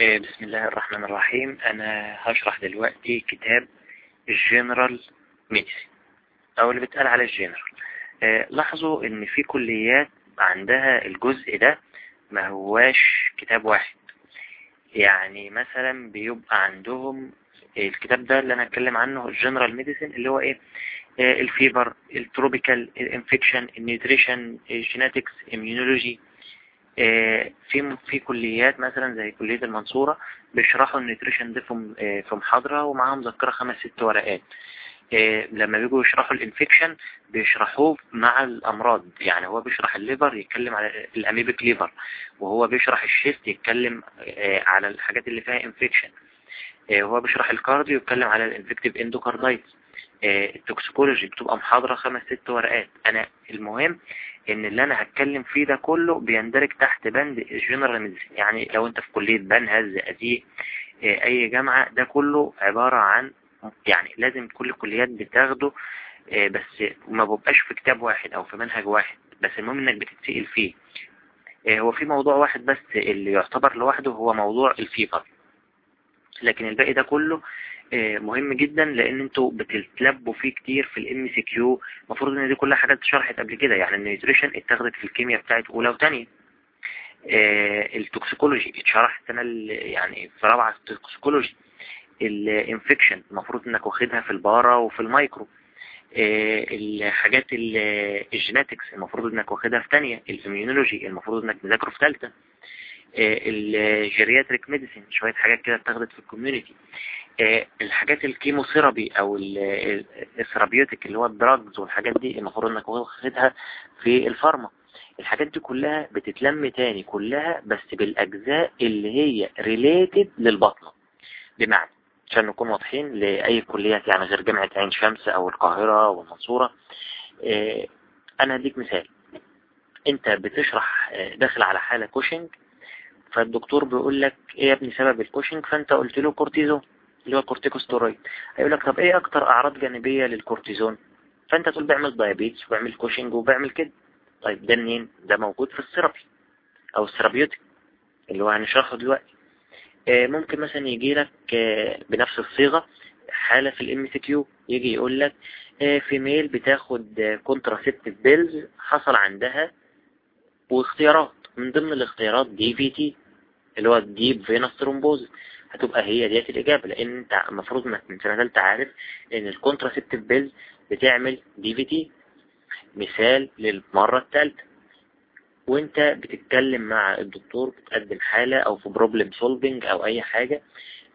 بسم الله الرحمن الرحيم. أنا هشرح دلوقتي كتاب ال general medicine أو اللي بيتقال على الجنرال إيه، لاحظوا إن في كليات عندها الجزء ده ما هواش كتاب واحد. يعني مثلا بيبقى عندهم الكتاب ده اللي أنا أتكلم عنه ال general medicine اللي هو إيه, إيه الفيبر التروبيكال الإنفكشن النيوتريشن الجيناتكس اميونولوجي آه، في في كليات مثلا زي كلية المنصورة بيشرحوا ال nutrition ده في آه، محاضرة ومعاهم مذكرة خمس ست ورقات. آه، لما بيجوا يشرحوا ال infection بيشرحوه مع الأمراض. يعني هو بيشرح ال liver يتكلم على ال amoebic liver وهو بيشرح ال chest يتكلم على الحاجات اللي فيها infection هو بيشرح ال cardio يتكلم على ال infective endocarditis ال toxicology بتبقى محاضرة خمس ست ورقات. أنا المهم إن اللي أنا هتكلم فيه ده كله بيندرج تحت بند ال general medicine. يعني لو أنت في كلية بنها زقازيق آه، أي جامعة ده كله عبارة عن يعني لازم كل الكليات بتاخده آه، بس ما بيبقاش في كتاب واحد أو في منهج واحد. بس المهم إنك بتتسئل فيه. آه، هو في موضوع واحد بس اللي يعتبر لوحده هو موضوع ال fever لكن الباقي ده كله مهم جدا لأن أنتوا بتتلبوا فيه كتير في ال MCQ المفروض إن دي كلها حاجات اتشرحت قبل كده يعني ال nutrition اتاخدت في الكيمياء بتاعت أولى وثانيه آه، ال toxicology اتشرح السنة يعني في رابعة ال toxicology ال infection المفروض إنك واخدها في ال para وفي المايكرو. آه، الحاجات ال genetics المفروض إنك واخدها في ثانية ال immunology المفروض إنك مذاكره في ثالثه ال geriatric medicine شوية حاجات كده اتاخدت في ال community آه، الحاجات ال chemotherapy أو ال therapeutic اللي هو ال drugs والحاجات دي المفروض إنك واخدها في ال pharma. الحاجات دي كلها بتتلم تاني كلها بس بالأجزاء اللي هي related للباطنة. بمعنى عشان نكون واضحين لأي كليات يعني غير جامعة عين شمس أو القاهرة والمنصورة. آه، أنا هديك مثال. أنت بتشرح آه، داخل على حالة كوشنج فالدكتور بيقول لك إيه يا ابني سبب الكوشنج؟ فأنت قلت له كورتيزون اللي هو كورتيكوستيرويد. هيقول لك طب إيه أكتر أعراض جانبية للكورتيزون؟ فأنت تقول بعمل diabetes وبعمل كوشنج وبعمل كده. طيب ده منين؟ ده موجود في ال therapy أو ال therapeutic اللي هو هنشرحه دلوقتي. آه، ممكن مثلا يجي لك آه، بنفس الصيغة حالة في ال MCQ يجي يقول لك female بتاخد contraceptive pills حصل عندها واختيارات. من ضمن الاختيارات DVT اللي هو ال deep venous thrombosis هتبقى هي ديت الإجابة لأن أنت المفروض إنك من سنة ثالثة عارف إن ال contraceptive pills بتعمل DVT مثال للمرة الثالثة وأنت بتتكلم مع الدكتور بتقدم حالة أو في problem solving أو أي حاجة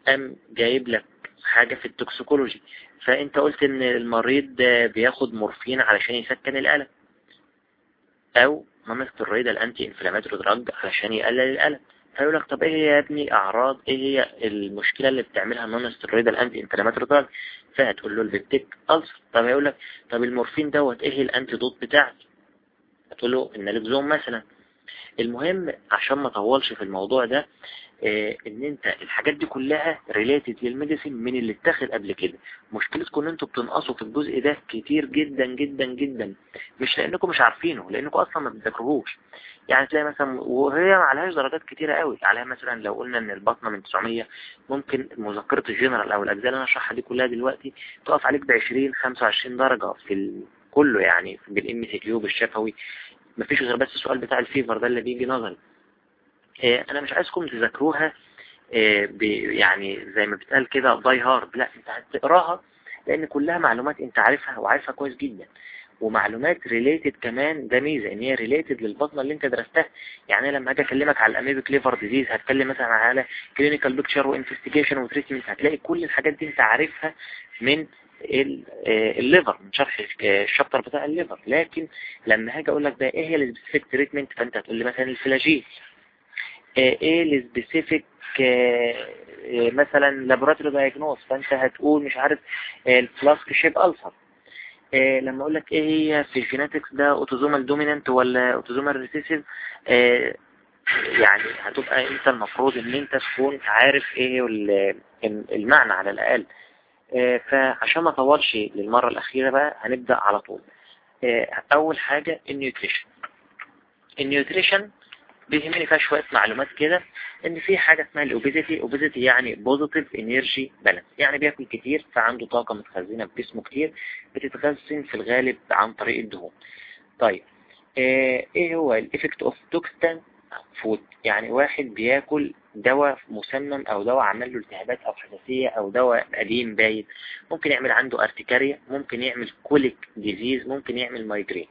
أم جايب لك حاجة في ال toxicology فأنت قلت إن المريض بياخد مورفين علشان يسكن الألم أو non-steroidal anti-inflammatory drug علشان يقلل الألم. فيقول لك طب إيه هي يا ابني أعراض؟ إيه هي المشكلة اللي بتعملها ال non-steroidal anti-inflammatory drug فهتقول له ال peptic ulcer. طب هيقول لك طب المورفين دوت إيه ال antidote بتاعته؟ هتقول له ال naloxone مثلا. المهم عشان ما أطولش في الموضوع ده آه، إن أنت الحاجات دي كلها related لل medicine من اللي اتاخد قبل كده. مشكلتكم إن أنتوا بتنقصوا في الجزء ده كتير جدا جدا جدا. مش لأنكم مش عارفينه لأنكم أصلا ما بتذاكروهوش. يعني تلاقي مثلا وهي ما عليهاش درجات كتيرة قوي. عليها مثلا لو قلنا إن الباطنة من 900 ممكن مذكرة الجنرال أو الأجزاء اللي أنا اشرحها دي كلها دلوقتي تقف عليك ب 20 25 درجة في كله يعني بال MCQ بالشفوي. مفيش غير بس السؤال بتاع ال fever ده اللي بيجي نظري. آه، أنا مش عايزكم تذاكروها آه، يعني زي ما بتقال كده by heart لا أنت هتقراها لأن كلها معلومات أنت عارفها وعارفها كويس جدا. ومعلومات related كمان ده ميزة إن هي related للباطنة اللي أنت درستها. يعني لما أجي أكلمك على ال amoebic liver disease هتكلم مثلا على clinical picture و investigation و treatment هتلاقي كل الحاجات دي أنت عارفها من آه، ال liver من شرح ال chapter بتاع ال liver لكن لما هاجي أقول لك بقى إيه هي ال specific treatment فأنت هتقول لي مثلا الفلاجيل. آه، إيه ال specific آه، مثلا laboratory diagnosis فأنت هتقول مش عارف ال flask-shaped ulcer لما أقول لك إيه هي في ال genetics ده autosomal dominant ولا autosomal recessive يعني هتبقى أنت المفروض إن أنت تكون عارف إيه المعنى على الأقل. آه، فعشان ما أطولش للمرة الأخيرة بقى هنبدأ على طول. آه، أول حاجة ال nutrition ال nutrition بيهمني فيها شوية معلومات كده إن في حاجة اسمها ال obesity obesity يعني positive energy balance يعني بياكل كتير فعنده طاقة متخزنة في جسمه كتير بتتخزن في الغالب عن طريق الدهون. طيب آه، إيه هو ال effect of toxicant food يعني واحد بياكل دواء مسمم أو دواء عمل له التهابات أو حساسية أو دواء قديم بايت. ممكن يعمل عنده urticaria ممكن يعمل coeliac disease ممكن يعمل migraine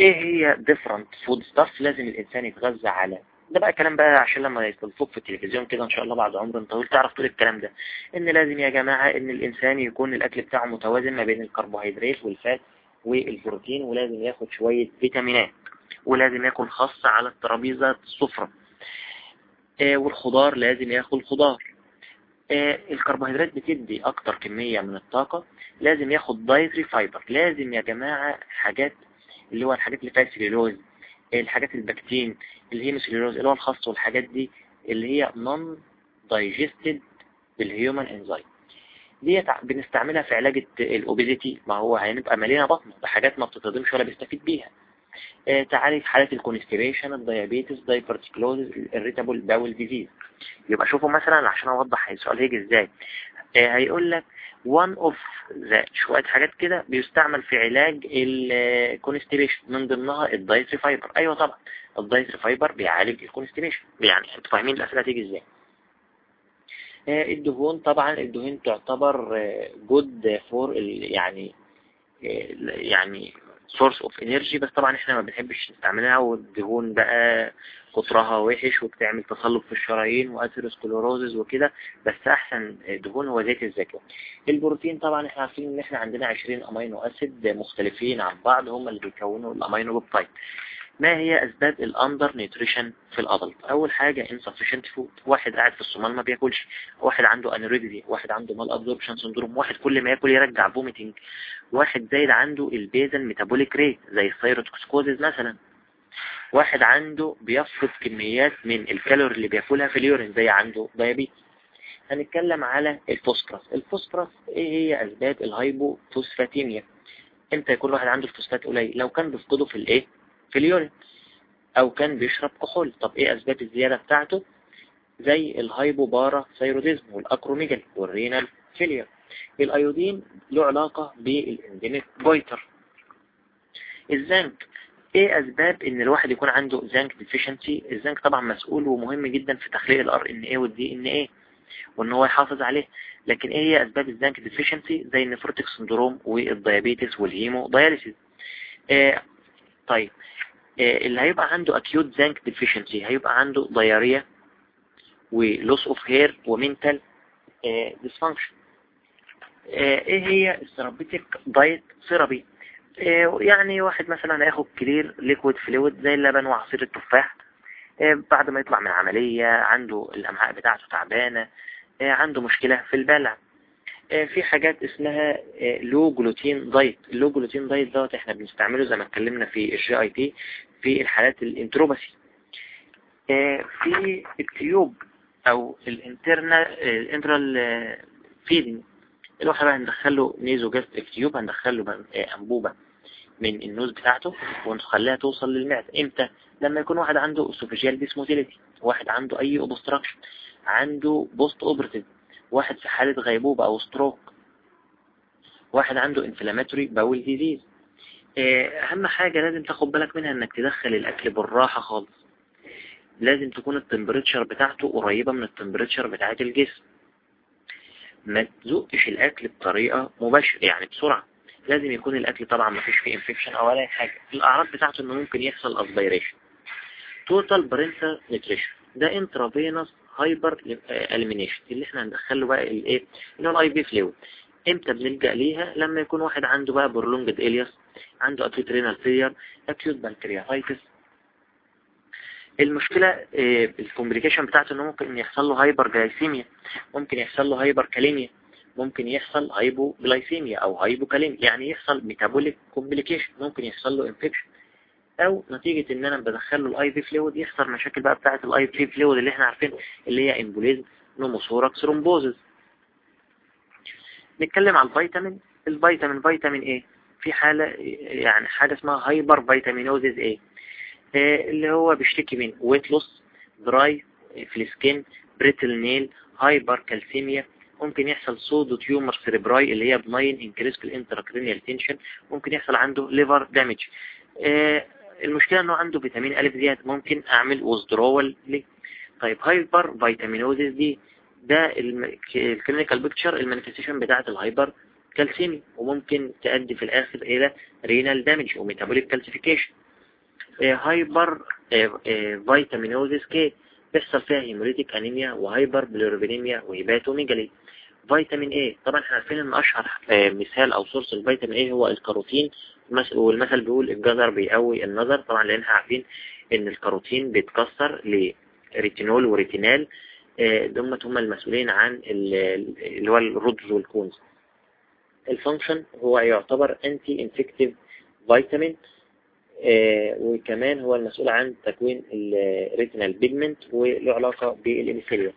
إيه هي different food stuff لازم الإنسان يتغذى على؟ ده بقى كلام بقى عشان لما يستضيفوك في التلفزيون كده إن شاء الله بعد عمر طويل تعرف تقول الكلام ده. إن لازم يا جماعة إن الإنسان يكون الأكل بتاعه متوازن ما بين الكربوهيدرات والفات والبروتين ولازم ياخد شوية فيتامينات ولازم ياكل خاصة على الترابيزة السفرة. آه والخضار لازم ياكل خضار. آه الكربوهيدرات بتدي أكتر كمية من الطاقة لازم ياخد dietary fiber لازم يا جماعة حاجات اللي هو الحاجات اللي فيها سليلوز الحاجات البكتين اللي هي سليلوز اللي هو الخاص والحاجات دي اللي هي non digested بال human enzyme ديت بنستعملها في علاج ال obesity ما هو هنبقى مالينا بطنه بحاجات ما بتتهضمش ولا بيستفيد بيها. آه تعالج حالات ال constipation ال diabetes diverticulosis ال irritable bowel disease يبقى شوفوا مثلا عشان أوضح السؤال هيجي إزاي. آه هيقول لك of the شوية حاجات كده بيستعمل في علاج ال constipation من ضمنها ال dietary fiber أيوه طبعا ال dietary fiber بيعالج ال constipation يعني أنتوا فاهمين الأسئلة تيجي إزاي. آه الدهون طبعا الدهون تعتبر good for يعني يعني source of energy بس طبعا إحنا ما بنحبش نستعملها والدهون بقى كترها وحش وبتعمل تصلب في الشرايين و atherosclerosis وكده بس أحسن دهون هو زيت الزيتون. البروتين طبعا إحنا عارفين إن إحنا عندنا 20 amino acid مختلفين عن بعض هم اللي بيكونوا ال amino peptide ما هي أسباب ال undernutrition في ال adult؟ أول حاجة insufficient food واحد قاعد في الصومال ما بياكلش واحد عنده anorexia واحد عنده malabsorption syndrome واحد كل ما ياكل يرجع vomiting واحد زايد عنده ال basal metabolic rate زي ال thyrotoxicosis مثلا. واحد عنده بيفقد كميات من الكالوري اللي بياكلها في ال urine زي عنده diabetes هنتكلم على ال phosphorus ال phosphorus إيه هي؟ أسباب ال hypophosphatemia إمتى يكون واحد عنده الفوسفات قليل؟ لو كان بيفقده في الإيه؟ في ال urine. أو كان بيشرب كحول. طب إيه أسباب الزيادة بتاعته؟ زي ال hypoparathyroidism وال acromegaly وال renal failure. ال iodine له علاقة بال endemic goiter. الزنك إيه اسباب ان الواحد يكون عنده zinc deficiency ال zinc طبعا مسؤول ومهم جدا في تخليق ال RNA وال DNA وإن هو يحافظ عليه. لكن إيه هي أسباب ال zinc deficiency زي ال nephrotic syndrome وال diabetes وال hemodialysis إيه طيب إيه اللي هيبقى عنده acute zinc deficiency هيبقى عنده diarrhea و loss of hair و mental dysfunction إيه هي ال therapeutic diet therapy يعني واحد مثلا هياخد clear liquid fluid زي اللبن وعصير التفاح إيه بعد ما يطلع من عملية عنده الأمعاء بتاعته تعبانة إيه عنده مشكلة في البلع. في حاجات اسمها low gluten diet ال low gluten diet دوت إحنا بنستعمله زي ما اتكلمنا في ال GIT في الحالات ال enteropathy. في ال tube أو ال internal ال enteral feeding. الواحد بقى هندخله nasogastric tube هندخله أنبوبة. من ال nose بتاعته ونخليها توصل للمعدة. إمتى؟ لما يكون واحد عنده esophageal dysmotility واحد عنده أي obstruction عنده post operative واحد في حالة غيبوبة أو stroke واحد عنده inflammatory bowel disease أهم حاجة لازم تاخد بالك منها إنك تدخل الأكل بالراحة خالص. لازم تكون ال temperature بتاعته قريبة من ال temperature بتاعت الجسم. ما تزقش الأكل بطريقة مباشرة يعني بسرعة. لازم يكون الأكل طبعا ما فيش فيه infection أو أي حاجة. الأعراض بتاعته إنه ممكن يحصل aspiration total parenteral nutrition ده intravenous hyperalimentation اللي إحنا هندخله بقى الايه اللي هو ال IV fluid إمتى بنلجأ ليها؟ لما يكون واحد عنده بقى prolonged ileus عنده acute renal failure acute pancreatitis المشكلة ال complication بتاعته إنه ممكن يحصل له hyperglycemia ممكن يحصل له hyperkalemia ممكن يحصل hypoglycemia أو hypokalemia يعني يحصل metabolic complication ممكن يحصل له infection أو نتيجة إن أنا بدخله ال IV fluid يحصل مشاكل بقى بتاعة ال IV fluid اللي إحنا عارفين اللي هي embolism pneumothorax thrombosis نتكلم على الفيتامين. الفيتامين فيتامين A؟ في حالة يعني حاجة اسمها hypervitaminosis A اللي هو بيشتكي من weight loss dry في ال skin brittle nail hypercalcemia ممكن يحصل pseudotumor cerebri اللي هي benign increase في ال intracranial tension ممكن يحصل عنده liver damage المشكلة إنه عنده فيتامين ألف ديت ممكن أعمل withdrawal ليه طيب hypervitaminosis D ده ال clinical picture ال manifestation بتاعة ال hypercalcemia وممكن تؤدي في الآخر إلى renal damage و metabolic calcification hypervitaminosis K بيحصل فيها hemolytic anemia و hyperbilirubinemia و hepatomegaly فيتامين A طبعا إحنا عارفين إن أشهر مثال أو source الفيتامين A هو الكاروتين. والمثل بيقول الجزر بيقوي النظر. طبعا لأن إحنا عارفين إن الكاروتين بيتكسر ل retinol و retinal دول هم المسؤولين عن اللي هو ال rods وال cones. ال function هو يعتبر anti infective فيتامين وكمان هو المسؤول عن تكوين ال retinal pigment وله علاقة بال epithelium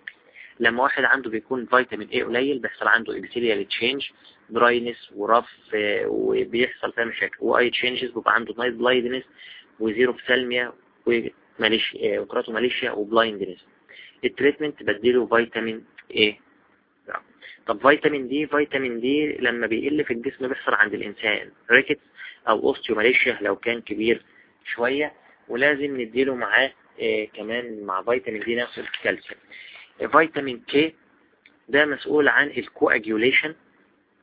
لما واحد عنده بيكون فيتامين A قليل بيحصل عنده epithelial change dryness و rough وبيحصل فيها مشاكل. و eye changes بيبقى عنده night blindness و xerophthalmia و malacia و keratomalacia و blindness ال treatment بديله فيتامين A طب فيتامين D فيتامين D لما بيقل في الجسم بيحصل عند الإنسان. rickets أو osteomalacia لو كان كبير شوية ولازم نديله معاه إيه كمان مع فيتامين D ناخد كالسيوم فيتامين K ده مسؤول عن ال coagulation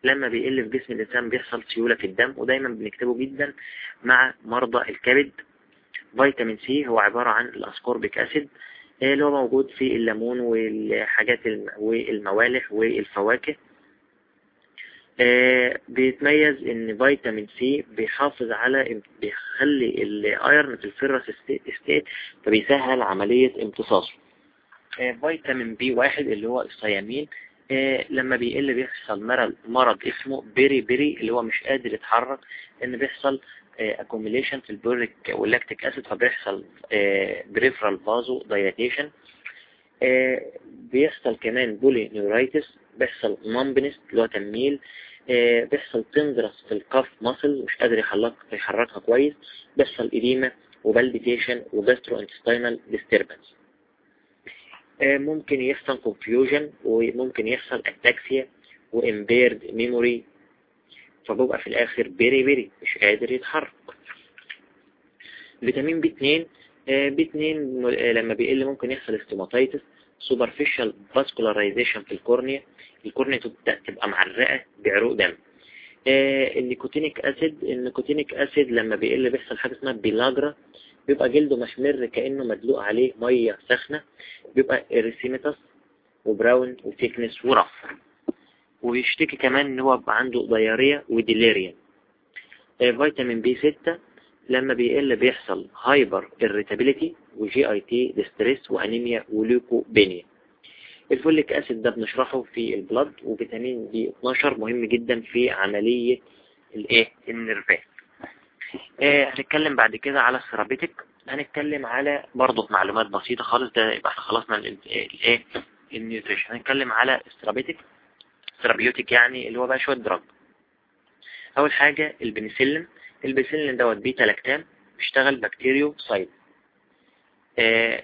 لما بيقل في جسم الإنسان بيحصل سيولة في الدم ودايما بنكتبه جدا مع مرضى الكبد. فيتامين C هو عبارة عن ال ascorbic acid اللي هو موجود في الليمون والحاجات والموالح والفواكه. بيتميز إن فيتامين C بيحافظ على بيخلي ال iron في ال ferrous state فبيسهل عملية امتصاصه. فيتامين B واحد اللي هو ال thiamine لما بيقل بيحصل مرض اسمه beri beri اللي هو مش قادر يتحرك إن بيحصل accumulation في ال pyruvic وال lactic acid فبيحصل peripheral vasodilatation بيحصل كمان polyneuritis بيحصل numbness اللي هو تنميل بيحصل tenderness في ال calf muscle مش قادر يحرك يحركها كويس بيحصل edema و palpitation و gastrointestinal disturbance ممكن يحصل confusion وممكن يحصل ataxia و impaired memory فبيبقى في الآخر beri beri مش قادر يتحرك. فيتامين B 2 B 2 لما بيقل ممكن يحصل stomatitis superficial vascularization في ال cornea ال cornea تبدأ تبقى معرقة بعروق دم. ال nicotinic acid ال nicotinic acid لما بيقل بيحصل حاجة اسمها بيلاجرا بيبقى جلده محمر كأنه مدلوق عليه مية سخنة بيبقى erythematous و brown و thickness و rough. وبيشتكي كمان إن هو عنده diarrhea و delirium فيتامين B 6 لما بيقل بيحصل hyper irritability و GIT distress و anemia و leukopenia ال folic acid ده بنشرحه في ال blood وفيتامين B 12 مهم جدا في عملية الإيه؟ ال nerve ات آه هنتكلم بعد كده على ال therapeutic هنتكلم على برضه معلومات بسيطة خالص. ده يبقى إحنا خلصنا الايه ال nutrition. هنتكلم على ال therapeutic therapeutic يعني اللي هو بقى شوية drug أول حاجة البنسلين. البنسلين دوت beta lactam بيشتغل bactericidal آه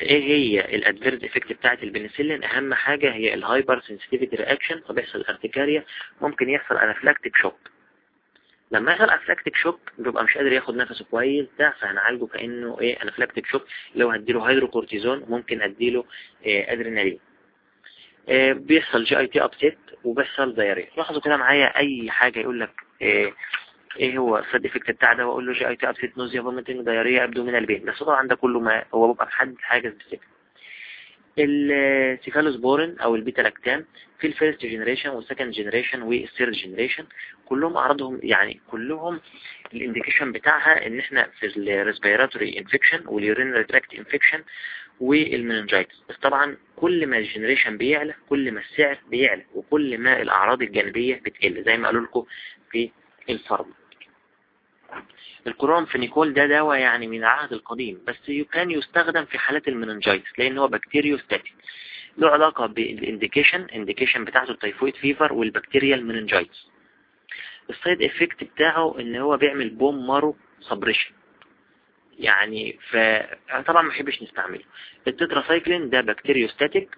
إيه هي ال adverse effect بتاعت البنسلين؟ أهم حاجة هي ال hypersensitivity reaction فبيحصل urticaria ممكن يحصل anaphylactic shock لما يحصل anaphylactic shock بيبقى مش قادر ياخد نفسه كويس ده فهنعالجه كأنه إيه anaphylactic shock لو هديله هيدروكورتيزون ممكن أديله إيه ادرينالين إيه بيحصل GIT upset وبيحصل diarrhea لاحظوا كده معايا أي حاجة يقول لك إيه إيه هو ال side effect بتاع ده؟ وأقول له GIT upset nausea vomiting diarrhea abdominal pain بس طبعا ده كله ما هو بيبقى محدد حاجة سبيسيفيك السيفالوسبورين أو البيتا لاكتام في الفيرست جنريشن والسكند جنريشن والثيرد جنريشن كلهم أعراضهم يعني كلهم ال indication بتاعها إن إحنا في ال respiratory infection وال urinary tract infection وال meningitis بس طبعا كل ما ال generation بيعلى كل ما السعر بيعلى وكل ما الأعراض الجانبية بتقل زي ما قالوا لكم في ال pharma ال chloramphenicol ده دواء يعني من العهد القديم بس كان يستخدم في حالات ال meningitis لأن هو bacteriostatic له علاقة بالانديكيشن انديكيشن بتاعته التيفويد فيفر والبكتيريال مننجايتس السايد افكت بتاعه إن هو بيعمل bone marrow suppression يعني فطبعا ما بحبش نستعمله. التتراسايكلين ده bacteriostatic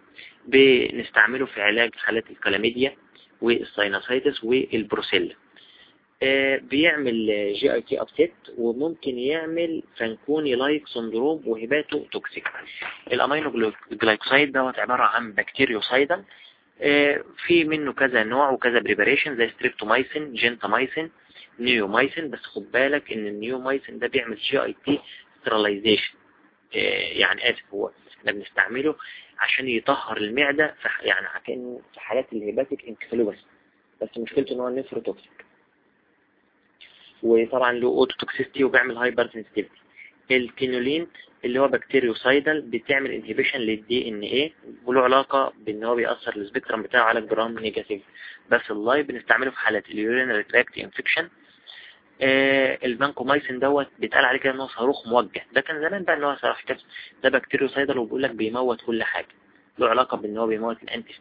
بنستعمله في علاج حالات ال chlamydia وال sinusitis وال brucella بيعمل GIT upset وممكن يعمل Fanconi like syndrome و hepatotoxic ال aminoglycoside دوت عبارة عن bactericidal آه، في منه كذا نوع وكذا preparation زي streptomycin gentamicin نيومايسين بس خد بالك إن النيومايسين ده بيعمل GIT sterilization يعني آسف هو إحنا بنستعمله عشان يطهر المعدة يعني كأنه في حالات ال hepatic encephalopathy بس مشكلته إن هو nephrotoxic وطبعا له ototoxicity وبيعمل hypersensitivity ال quinolone اللي هو bactericidal بتعمل inhibition لل DNA وله علاقة بإن هو بيأثر ال spectrum بتاعه على ال gram negative بس اللايف بنستعمله في حالات ال urinary tract infection آه البانكومايسين دوت بيتقال عليه كده إن هو صاروخ موجه. ده كان زمان بقى إن هو صاروخ كده. ده bactericidal وبيقول لك بيموت كل حاجة. له علاقة بإن هو بيموت الانتي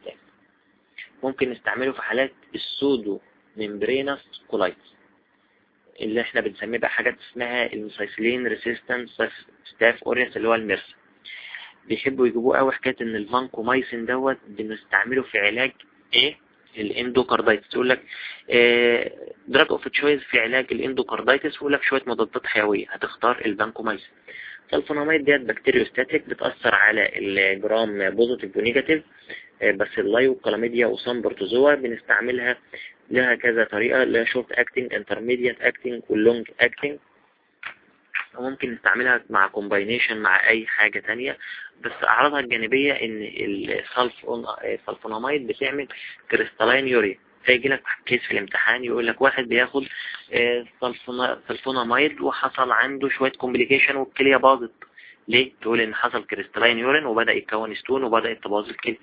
ممكن نستعمله في حالات ال pseudomembranous colitis اللي إحنا بنسميه بقى حاجات اسمها ال methicillin resistance staph aureus اللي هو ال MRSA. بيحبوا يجيبوه قوي حكاية إن الفانكومايسين دوت بنستعمله في علاج إيه؟ ال endocarditis. يقول لك drug of choice في علاج ال endocarditis. يقول لك شوية مضادات حيوية. هتختار ال vancomycin ال sulfonamide ديت bacteriostatic بتأثر على ال gram positive و negative بس اللايو chlamydia و some protozoa بنستعملها لها كذا طريقة لها short acting intermediate acting وال long acting وممكن نستعملها مع combination مع أي حاجة تانية. بس أعراضها الجانبية إن السلفوناميد بتعمل crystalluria فيجي لك case في الامتحان يقول لك واحد بياخد آه، سلفوناميد وحصل عنده شوية complication والكلية باظت. ليه؟ تقول إن حصل crystalluria وبدأ يتكون stone وبدأت تبوظ الكلية.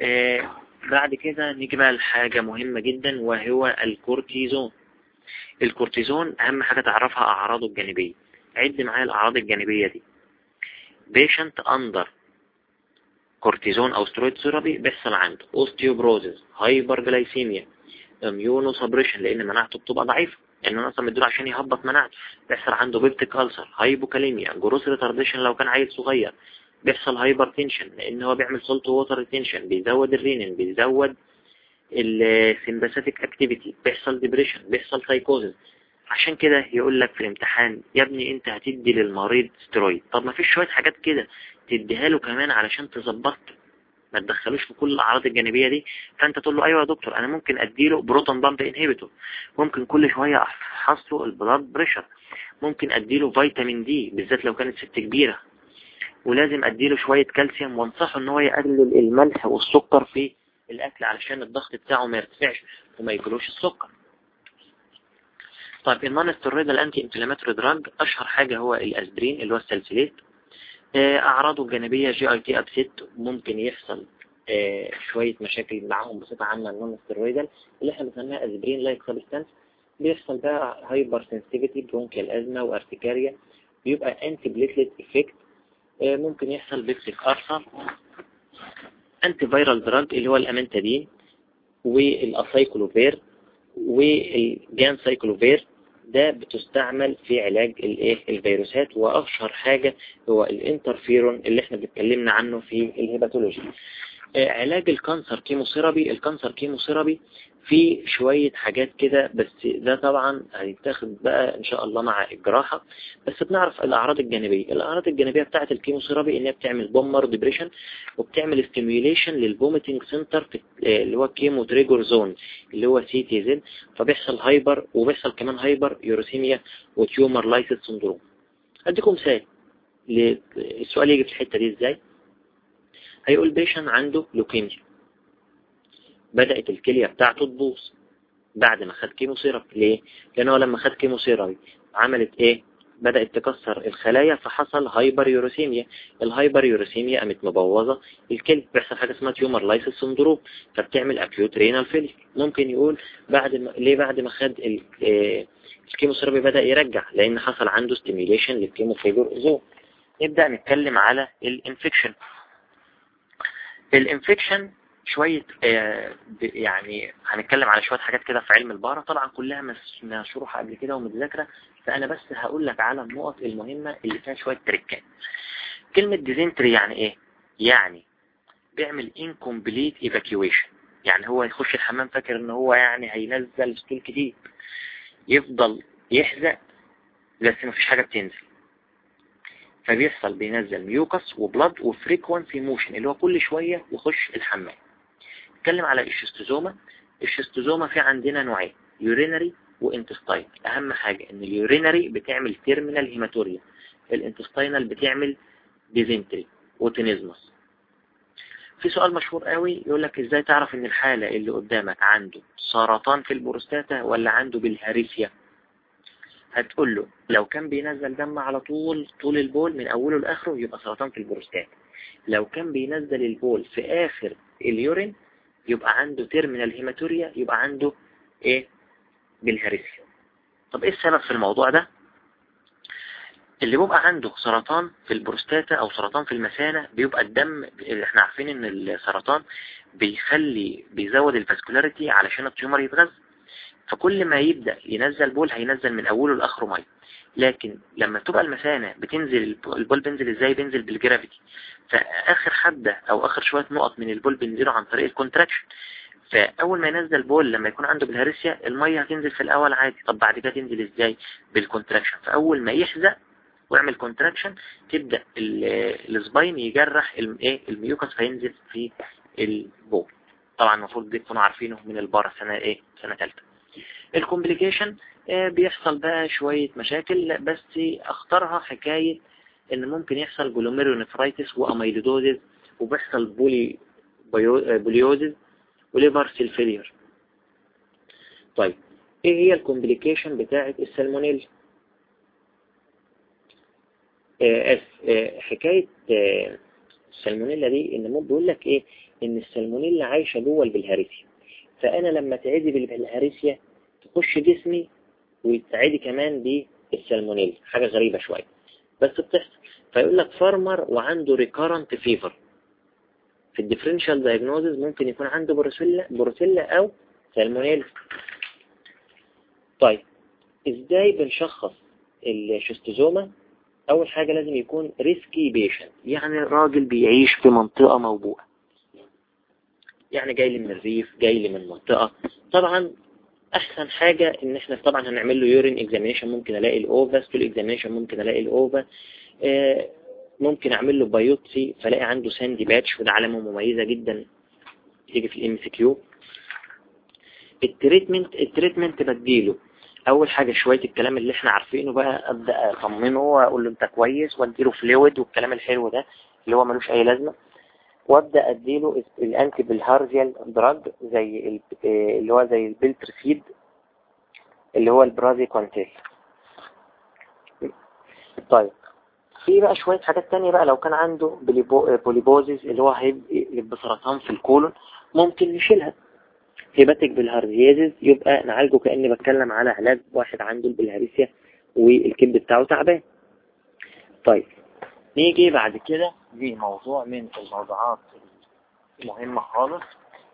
آه، بعد كده نيجي بقى لحاجة مهمة جدا وهو الكورتيزون. الكورتيزون أهم حاجة تعرفها أعراضه الجانبية. عد معايا الأعراض الجانبية دي. patient under كورتيزون أو steroid therapy بيحصل عنده osteoporosis hyperglycemia immunosuppression لأن مناعته بتبقى ضعيفة. لأنه أصلا مديله عشان يهبط مناعته بيحصل عنده peptic ulcer hypokalemia growth retardation لو كان عيل صغير. بيحصل hypertension لأن هو بيعمل salt water retention بيزود الرينين بيزود ال sympathetic activity بيحصل depression بيحصل سايكوزز عشان كده يقول لك في الامتحان يا ابني أنت هتدي للمريض سترويد طب ما فيش شوية حاجات كده تديها له كمان علشان تظبط ما تدخلوش في كل الأعراض الجانبية دي. فأنت تقول له أيوه يا دكتور أنا ممكن اديله proton pump inhibitor ممكن كل شوية أفحص له ال blood pressure ممكن اديله فيتامين D بالذات لو كانت ست كبيرة. ولازم أديله شوية كالسيوم وانصحه إن هو يقلل الملح والسكر في الأكل علشان الضغط بتاعه ما يرتفعش وما يجلوش السكر. طيب ال non-steroidal anti-inflammatory drug أشهر حاجة هو الأسبرين اللي هو ال salicylate. آه، أعراضه الجانبية GIT upset ممكن يحصل آه، شوية مشاكل معاهم بصفة عامة ال non-steroidal اللي إحنا بنسميها أسبرين like substance بيحصل بقى hypersensitivity bronchial asthma و urticaria بيبقى antiplatelet effect ممكن يحصل peptic ulcer antiviral drug اللي هو ال amantadine وال acyclovir وال ganciclovir ده بتستعمل في علاج الإيه؟ الفيروسات وأشهر حاجة هو الانترفيرون اللي إحنا بنتكلمنا عنه في ال hepatology. آه، علاج ال cancer chemotherapy ال cancer chemotherapy في شوية حاجات كده بس ده طبعا هيتاخد بقى إن شاء الله مع الجراحة. بس بنعرف الأعراض الجانبية. الأعراض الجانبية بتاعت ال chemotherapy انها بتعمل bone marrow depression وبتعمل stimulation لل vomiting center اللي هو chemo trigger zone اللي هو CTZ فبيحصل hyper وبيحصل كمان hyperuricemia و tumor lysis syndrome اديكم مثال السؤال يجي في الحتة دي إزاي؟ هيقول patient عنده لوكيميا بدأت الكلية بتاعته تبوظ بعد ما خد chemotherapy ليه؟ لأنه لما خد chemotherapy عملت إيه؟ بدأت تكسر الخلايا فحصل hyperuricemia ال hyperuricemia قامت مبوظة. الكلى بيحصل حاجة اسمها tumor lysis syndrome فبتعمل acute renal failure ممكن يقول بعد ما ليه بعد ما خد آه، ال chemotherapy بدأ يرجع؟ لأن حصل عنده stimulation لل chemotrigger zone نبدأ نتكلم على ال infection ال infection شوية آه، يعني هنتكلم على شوية حاجات كده في علم ال para طبعا كلها مشروحة قبل كده ومتذاكرة فأنا بس هقول لك على النقط المهمة اللي فيها شوية trick ات. كلمة dysentery يعني إيه؟ يعني بيعمل incomplete evacuation. يعني هو يخش الحمام فاكر إن هو يعني هينزل stool كتير. يفضل يحزق بس مفيش حاجة بتنزل. فبيحصل بينزل mucus و blood و frequency motion اللي هو كل شوية يخش الحمام. نتكلم على ال schistosoma. ال schistosoma في عندنا نوعين urinary و intestinal أهم حاجة إن ال urinary بتعمل terminal hematuria ال intestinal بتعمل dysentery و tenesmus في سؤال مشهور قوي يقول لك إزاي تعرف إن الحالة اللي قدامك عنده سرطان في البروستاتا ولا عنده بلهارسيا؟ هتقول له لو كان بينزل دم على طول طول البول من أوله لآخره يبقى سرطان في البروستاتا لو كان بينزل البول في آخر ال urine يبقى عنده terminal hematuria يبقى عنده إيه؟ بلهارسيا طب إيه السبب في الموضوع ده؟ اللي بيبقى عنده سرطان في البروستاتا أو سرطان في المثانة بيبقى الدم إحنا عارفين إن السرطان بيخلي بيزود ال vascularity علشان ال tumor يتغذى. فكل ما يبدأ ينزل بول هينزل من أوله لآخره مية. لكن لما تبقى المثانة بتنزل البول بينزل إزاي؟ بينزل بال gravity. فآخر حتة أو آخر شوية نقط من البول بينزلوا عن طريق ال contraction. فأول ما ينزل بول لما يكون عنده بلهارسيا المية هتنزل في الأول عادي. طب بعد كده تنزل إزاي؟ بال contraction. فأول ما يحزق ويعمل contraction تبدأ ال spine يجرح الايه ال mucosa فينزل في البول. طبعا المفروض دي تكونوا عارفينه من ال para سنة إيه؟ سنة ثالثه ال complication آه، بيحصل بقى شوية مشاكل بس أخطرها حكاية إن ممكن يحصل glomerulonephritis و amyloidosis وبيحصل poly polyposis و liver cell failure طيب إيه هي ال complication بتاعة السلمونيلا آه، آه، حكاية السلمونيلا دي إن بيقول لك إيه؟ إن السلمونيلا عايشة جوه البلهارسيا فأنا لما تعدي بالبلهارسيا تخش جسمي وتعدي كمان بالسلمونيلا حاجة غريبة شوية. بس بتحصل. فيقول لك farmer وعنده recurrent fever في ال differential diagnosis ممكن يكون عنده بروسيلا بروسيلا أو سالمونيلا. طيب إزاي بنشخص ال schistosoma؟ أول حاجة لازم يكون risky patient يعني راجل بيعيش في منطقة موبوءة. يعني جاي لي من الريف جاي لي من منطقة طبعا أحسن حاجة إن إحنا طبعا هنعمل له urine examination ممكن ألاقي ال ova stool examination ممكن ألاقي ال ova آه، ممكن أعمل له biopsy فلاقي عنده sandy patch وده علامة مميزة جدا. تيجي في ال MCQ ال treatment ال treatment بديله. أول حاجة شوية الكلام اللي إحنا عارفينه بقى أبدأ أطمنه وأقول له أنت كويس وأديله fluid والكلام الحلو ده اللي هو ملوش أي لازمة. وابدأ أديله ال antibilharzial drug زي اللي هو زي ال Biltricide اللي هو ال praziquantel. طيب في بقى شوية حاجات تانية بقى لو كان عنده polyposis اللي هو هيبقى سرطان في ال colon ممكن نشيلها hepatic bilharziasis يبقى نعالجه كأني بتكلم على علاج واحد عنده البلهارسيا والكبد بتاعه تعبان. طيب نيجي بعد كده موضوع من الموضوعات المهمة خالص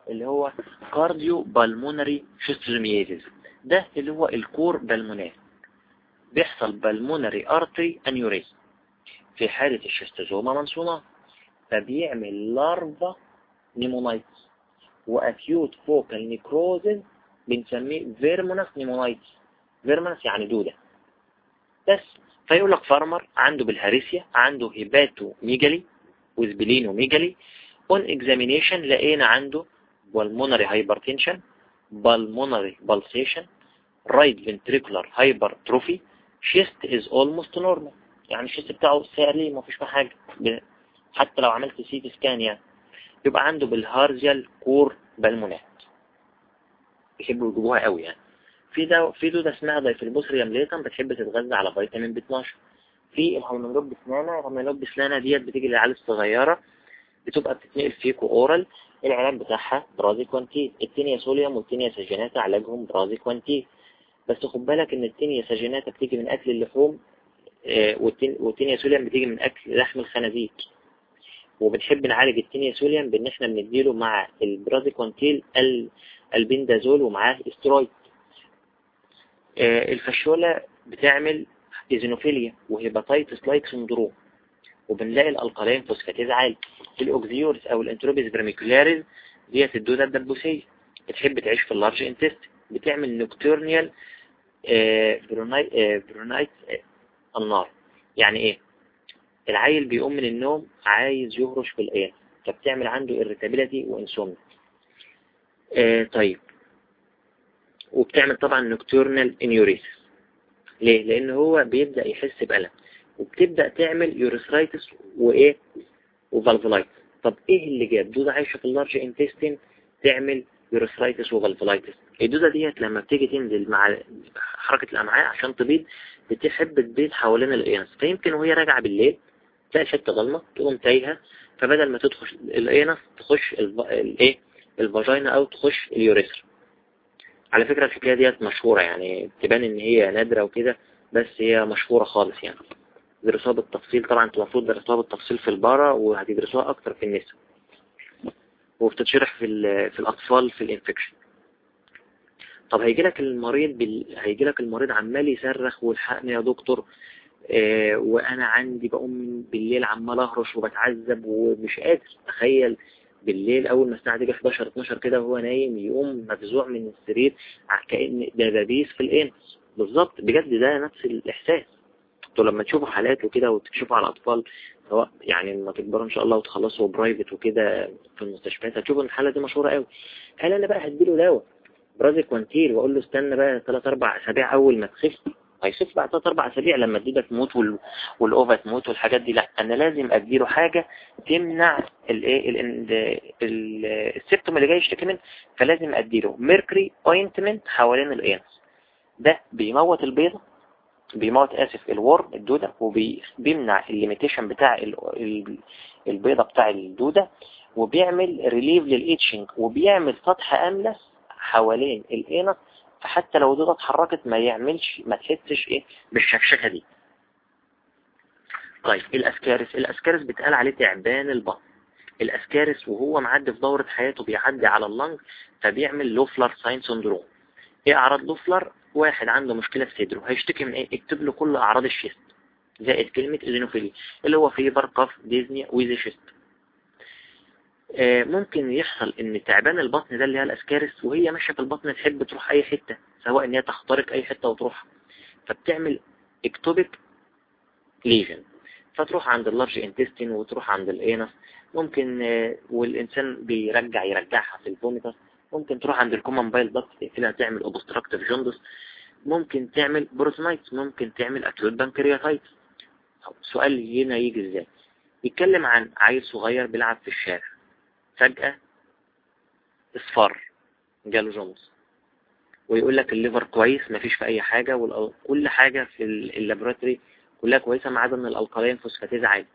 اللي هو cardiopulmonary schistosomiasis ده اللي هو ال cor pulmonale بيحصل pulmonary artery aneurysm في حالة ال schistosoma mansoni فبيعمل larval pneumonitis و acute focal necrosis بنسميه verminous pneumonitis verminous يعني دودة. بس فيقول لك farmer عنده بلهارسيا عنده hepatomegaly و splenomegaly. on examination لقينا عنده pulmonary hypertension pulmonary pulsation right ventricular hypertrophy chest is almost normal يعني ال chest بتاعه سليم ما فيش حاجة. حتى لو عملت CT scan يعني. يبقى عنده bilharzial cor pulmonale. يحبوا يجيبوها قوي يعني. في ده في دودة اسمها Diphyllobothrium latum بتحب تتغذى على فيتامين B 12 في ال Hymenolepis nana ال Hymenolepis nana ديت بتيجي للعيال الصغيرة بتبقى بتتنقل feco-oral العلاج بتاعها praziquantel ال Taenia solium وال Taenia saginata علاجهم praziquantel بس خد بالك إن ال Taenia saginata بتيجي من أكل اللحوم آه، وال Taenia solium بتيجي من أكل لحم الخنازير. وبنحب نعالج ال Taenia solium بإن إحنا بنديله مع ال praziquantel albendazole ومعاه استرويد. ال Fasciola بتعمل eosinophilia و hepatitis like syndrome وبنلاقي ال alkaline phosphatase عالي. ال Oxyuris أو ال Enterobius vermicularis ديت الدودة الدبوسية. بتحب تعيش في ال large intestine بتعمل nocturnal pruritus ani. يعني إيه؟ العيل بيقوم من النوم عايز يهرش في الايه فبتعمل عنده irritability و insomnia آه طيب. وبتعمل طبعا nocturnal enuresis ليه؟ لأن هو بيبدأ يحس بألم. وبتبدأ تعمل urethritis وإيه؟ و vulvitis طب إيه اللي جاب؟ دودة عايشة في ال large intestine تعمل urethritis و vulvitis الدودة ديت لما بتيجي تنزل مع حركة الأمعاء عشان تبيض بتحب تبيض حوالين ال anus فيمكن وهي راجعة بالليل تلاقي الحتة ضلمة تقوم تايهة. فبدل ما تدخل ال anus تخش الإيه؟ ال vagina أو تخش ال urethra على فكرة الحكاية ديت مشهورة يعني تبان إن هي نادرة وكده بس هي مشهورة خالص يعني. درسوها بالتفصيل طبعا أنتوا المفروض درسوها بالتفصيل في ال para وهتدرسوها أكتر في النساء. وبتتشرح في في الأطفال في الإنفكشن. طب هيجي لك المريض بال... هيجي لك المريض عمال يصرخ والحقني يا دكتور آه وأنا عندي بقوم بالليل عمال أهرش وبتعذب ومش قادر. تخيل بالليل أول ما الساعة تيجي 11 12 كده وهو نايم يقوم مفزوع من السرير كأن دبابيس في الانس بالظبط. بجد ده نفس الإحساس. أنتوا لما تشوفوا حالات وكده وتكشفوا على الأطفال سواء يعني لما تكبروا إن شاء الله وتخلصوا private وكده في المستشفيات هتشوفوا إن الحالة دي مشهورة قوي هل أنا بقى هديله دواء. praziquantel وأقول له استنى بقى 3 4 أسابيع أول ما تخف. هيخف بعد 3 4 أسابيع لما الدودة تموت وال... وال ova تموت والحاجات دي لأ أنا لازم أديله حاجة تمنع ال symptom اللي جاي يشتكي منه فلازم أديله. mercury ointment حوالين ال anus. ده بيموت البيضة بيموت آسف الورم الدودة وبيمنع ال limitation بتاع البيضة بتاع الدودة وبيعمل relief لل itching وبيعمل سطح أملس حوالين ال anus فحتى لو الدودة اتحركت ما يعملش ما تحسش إيه بالشكشكة دي. طيب ال Ascaris ال Ascaris بتقال عليه تعبان البطن. الأسكارس وهو معدي في دورة حياته بيعدي على ال lung فبيعمل Loeffler's syndrome. إيه أعراض Loeffler؟ واحد عنده مشكلة في صدره. هيشتكي من إيه؟ اكتب له كل أعراض ال chest. زائد كلمة eosinophilia اللي هو fever cough dyspnea wheezy chest ممكن يحصل إن تعبان البطن ده اللي هي الأسكارس وهي ماشية في البطن تحب تروح أي حتة سواء إن هي تخترق أي حتة وتروح. فبتعمل ectopic lesion فتروح عند ال large intestine وتروح عند ال anus. ممكن آه والإنسان بيرجع يرجعها في ال vomitus ممكن تروح عند ال common bile duct تقفلها تعمل obstructive jaundice ممكن تعمل peritonitis ممكن تعمل acute pancreatitis سؤال هنا يجي إزاي؟ يتكلم عن عيل صغير بيلعب في الشارع. فجأة اصفر جاله jaundice ويقول لك ال liver كويس مفيش في أي حاجة وكل حاجة في ال laboratory كلها كويسة ما عدا إن ال alkaline phosphatase عالي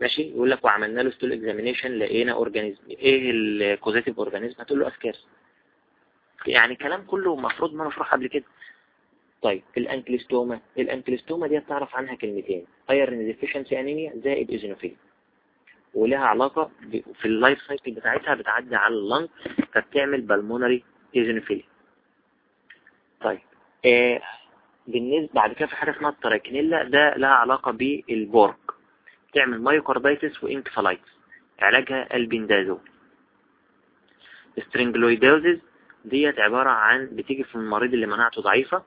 ماشي؟ يقول لك وعملنا له stool examination لقينا organism إيه ال causative organism هتقول له اسكارس يعني كلام كله مفروض ما مشروح قبل كده. طيب ال Ancylostoma ال Ancylostoma دي تعرف عنها كلمتين. iron deficiency anemia زائد eosinophilia. ولها علاقة في ال life cycle بتاعتها بتعدي على ال lung فبتعمل pulmonary eosinophilia طيب آه بالنسبة بعد كده في حاجة اسمها ال Trichinella ده لها علاقة بال pork تعمل myocarditis و encephalitis علاجها albendazole. strongyloidosis ديت عبارة عن بتيجي في المريض اللي مناعته ضعيفة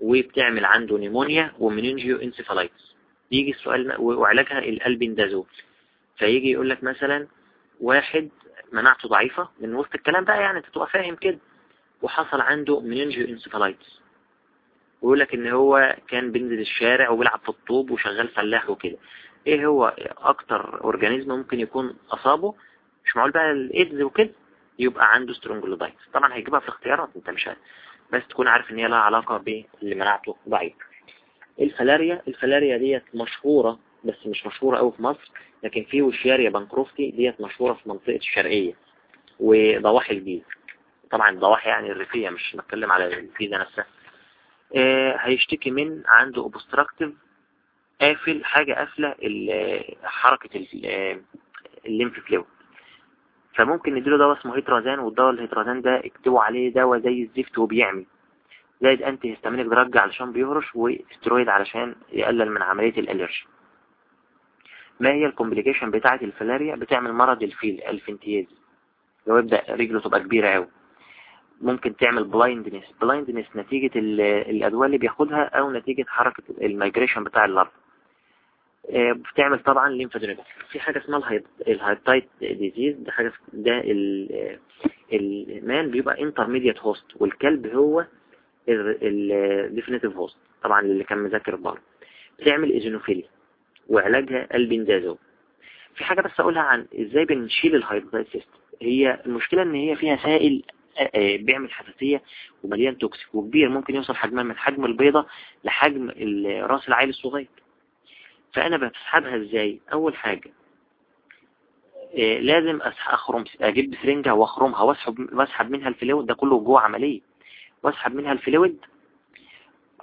وبتعمل عنده pneumonia و meningoencephalitis يجي السؤال وعلاجها الالبندازول فيجي يقول لك مثلا واحد مناعته ضعيفة من وسط الكلام بقى يعني تبقى فاهم كده. وحصل عنده meningoencephalitis ويقول لك إن هو كان بينزل الشارع وبيلعب في الطوب وشغال فلاح وكده. إيه هو أكتر organism ممكن يكون أصابه؟ مش معقول بقى الإيدز وكده. يبقى عنده Strongyloides طبعا هيجيبها في الاختيارات أنت مش عارف. بس تكون عارف إن هي لها علاقة باللي مناعته ضعيف. الفلاريا الفلاريا ديت مشهورة بس مش مشهورة قوي في مصر لكن في Wuchereria bancrofti ديت مشهورة في منطقة الشرقية وضواحي الجيزة. طبعا الضواحي يعني الريفية مش بتكلم على الجيزة نفسها. آه هيشتكي من عنده obstructive قافل حاجة قافلة حركة ال lymph fluid. فممكن نديله دواء اسمه Hetrazan والدواء ال Hetrazan ده اكتبوا عليه دواء زي الزفت وبيعمل. زائد antihistaminic drug علشان بيهرش واسترويد علشان يقلل من عملية ال allergy. ما هي ال complication بتاعة الفلاريا؟ بتعمل مرض الفيل elephantiasis. لو يبدأ رجله تبقى كبيرة قوي ممكن تعمل blindness blindness نتيجة الأدوية اللي بياخدها أو نتيجة حركة ال migration بتاع ال larva آه، بتعمل طبعا lymphadenopathy في حاجة اسمها ال hydatid disease. ده حاجة ده ال man بيبقى intermediate host والكلب هو ال definitive host طبعا اللي كان مذاكر بره بتعمل eosinophilia وعلاجها البندازول في حاجة بس أقولها عن إزاي بنشيل سيستم. هي المشكلة إن هي فيها سائل آه، آه، بيعمل حساسية ومليان toxic وكبير ممكن يوصل حجمها من حجم البيضة لحجم رأس العيل الصغير. فأنا بسحبها إزاي؟ أول حاجة آه، لازم أخرم أجيب سرنجة وأخرمها وأسحب وأسحب منها ال fluid. ده كله جوه عملية. وأسحب منها ال fluid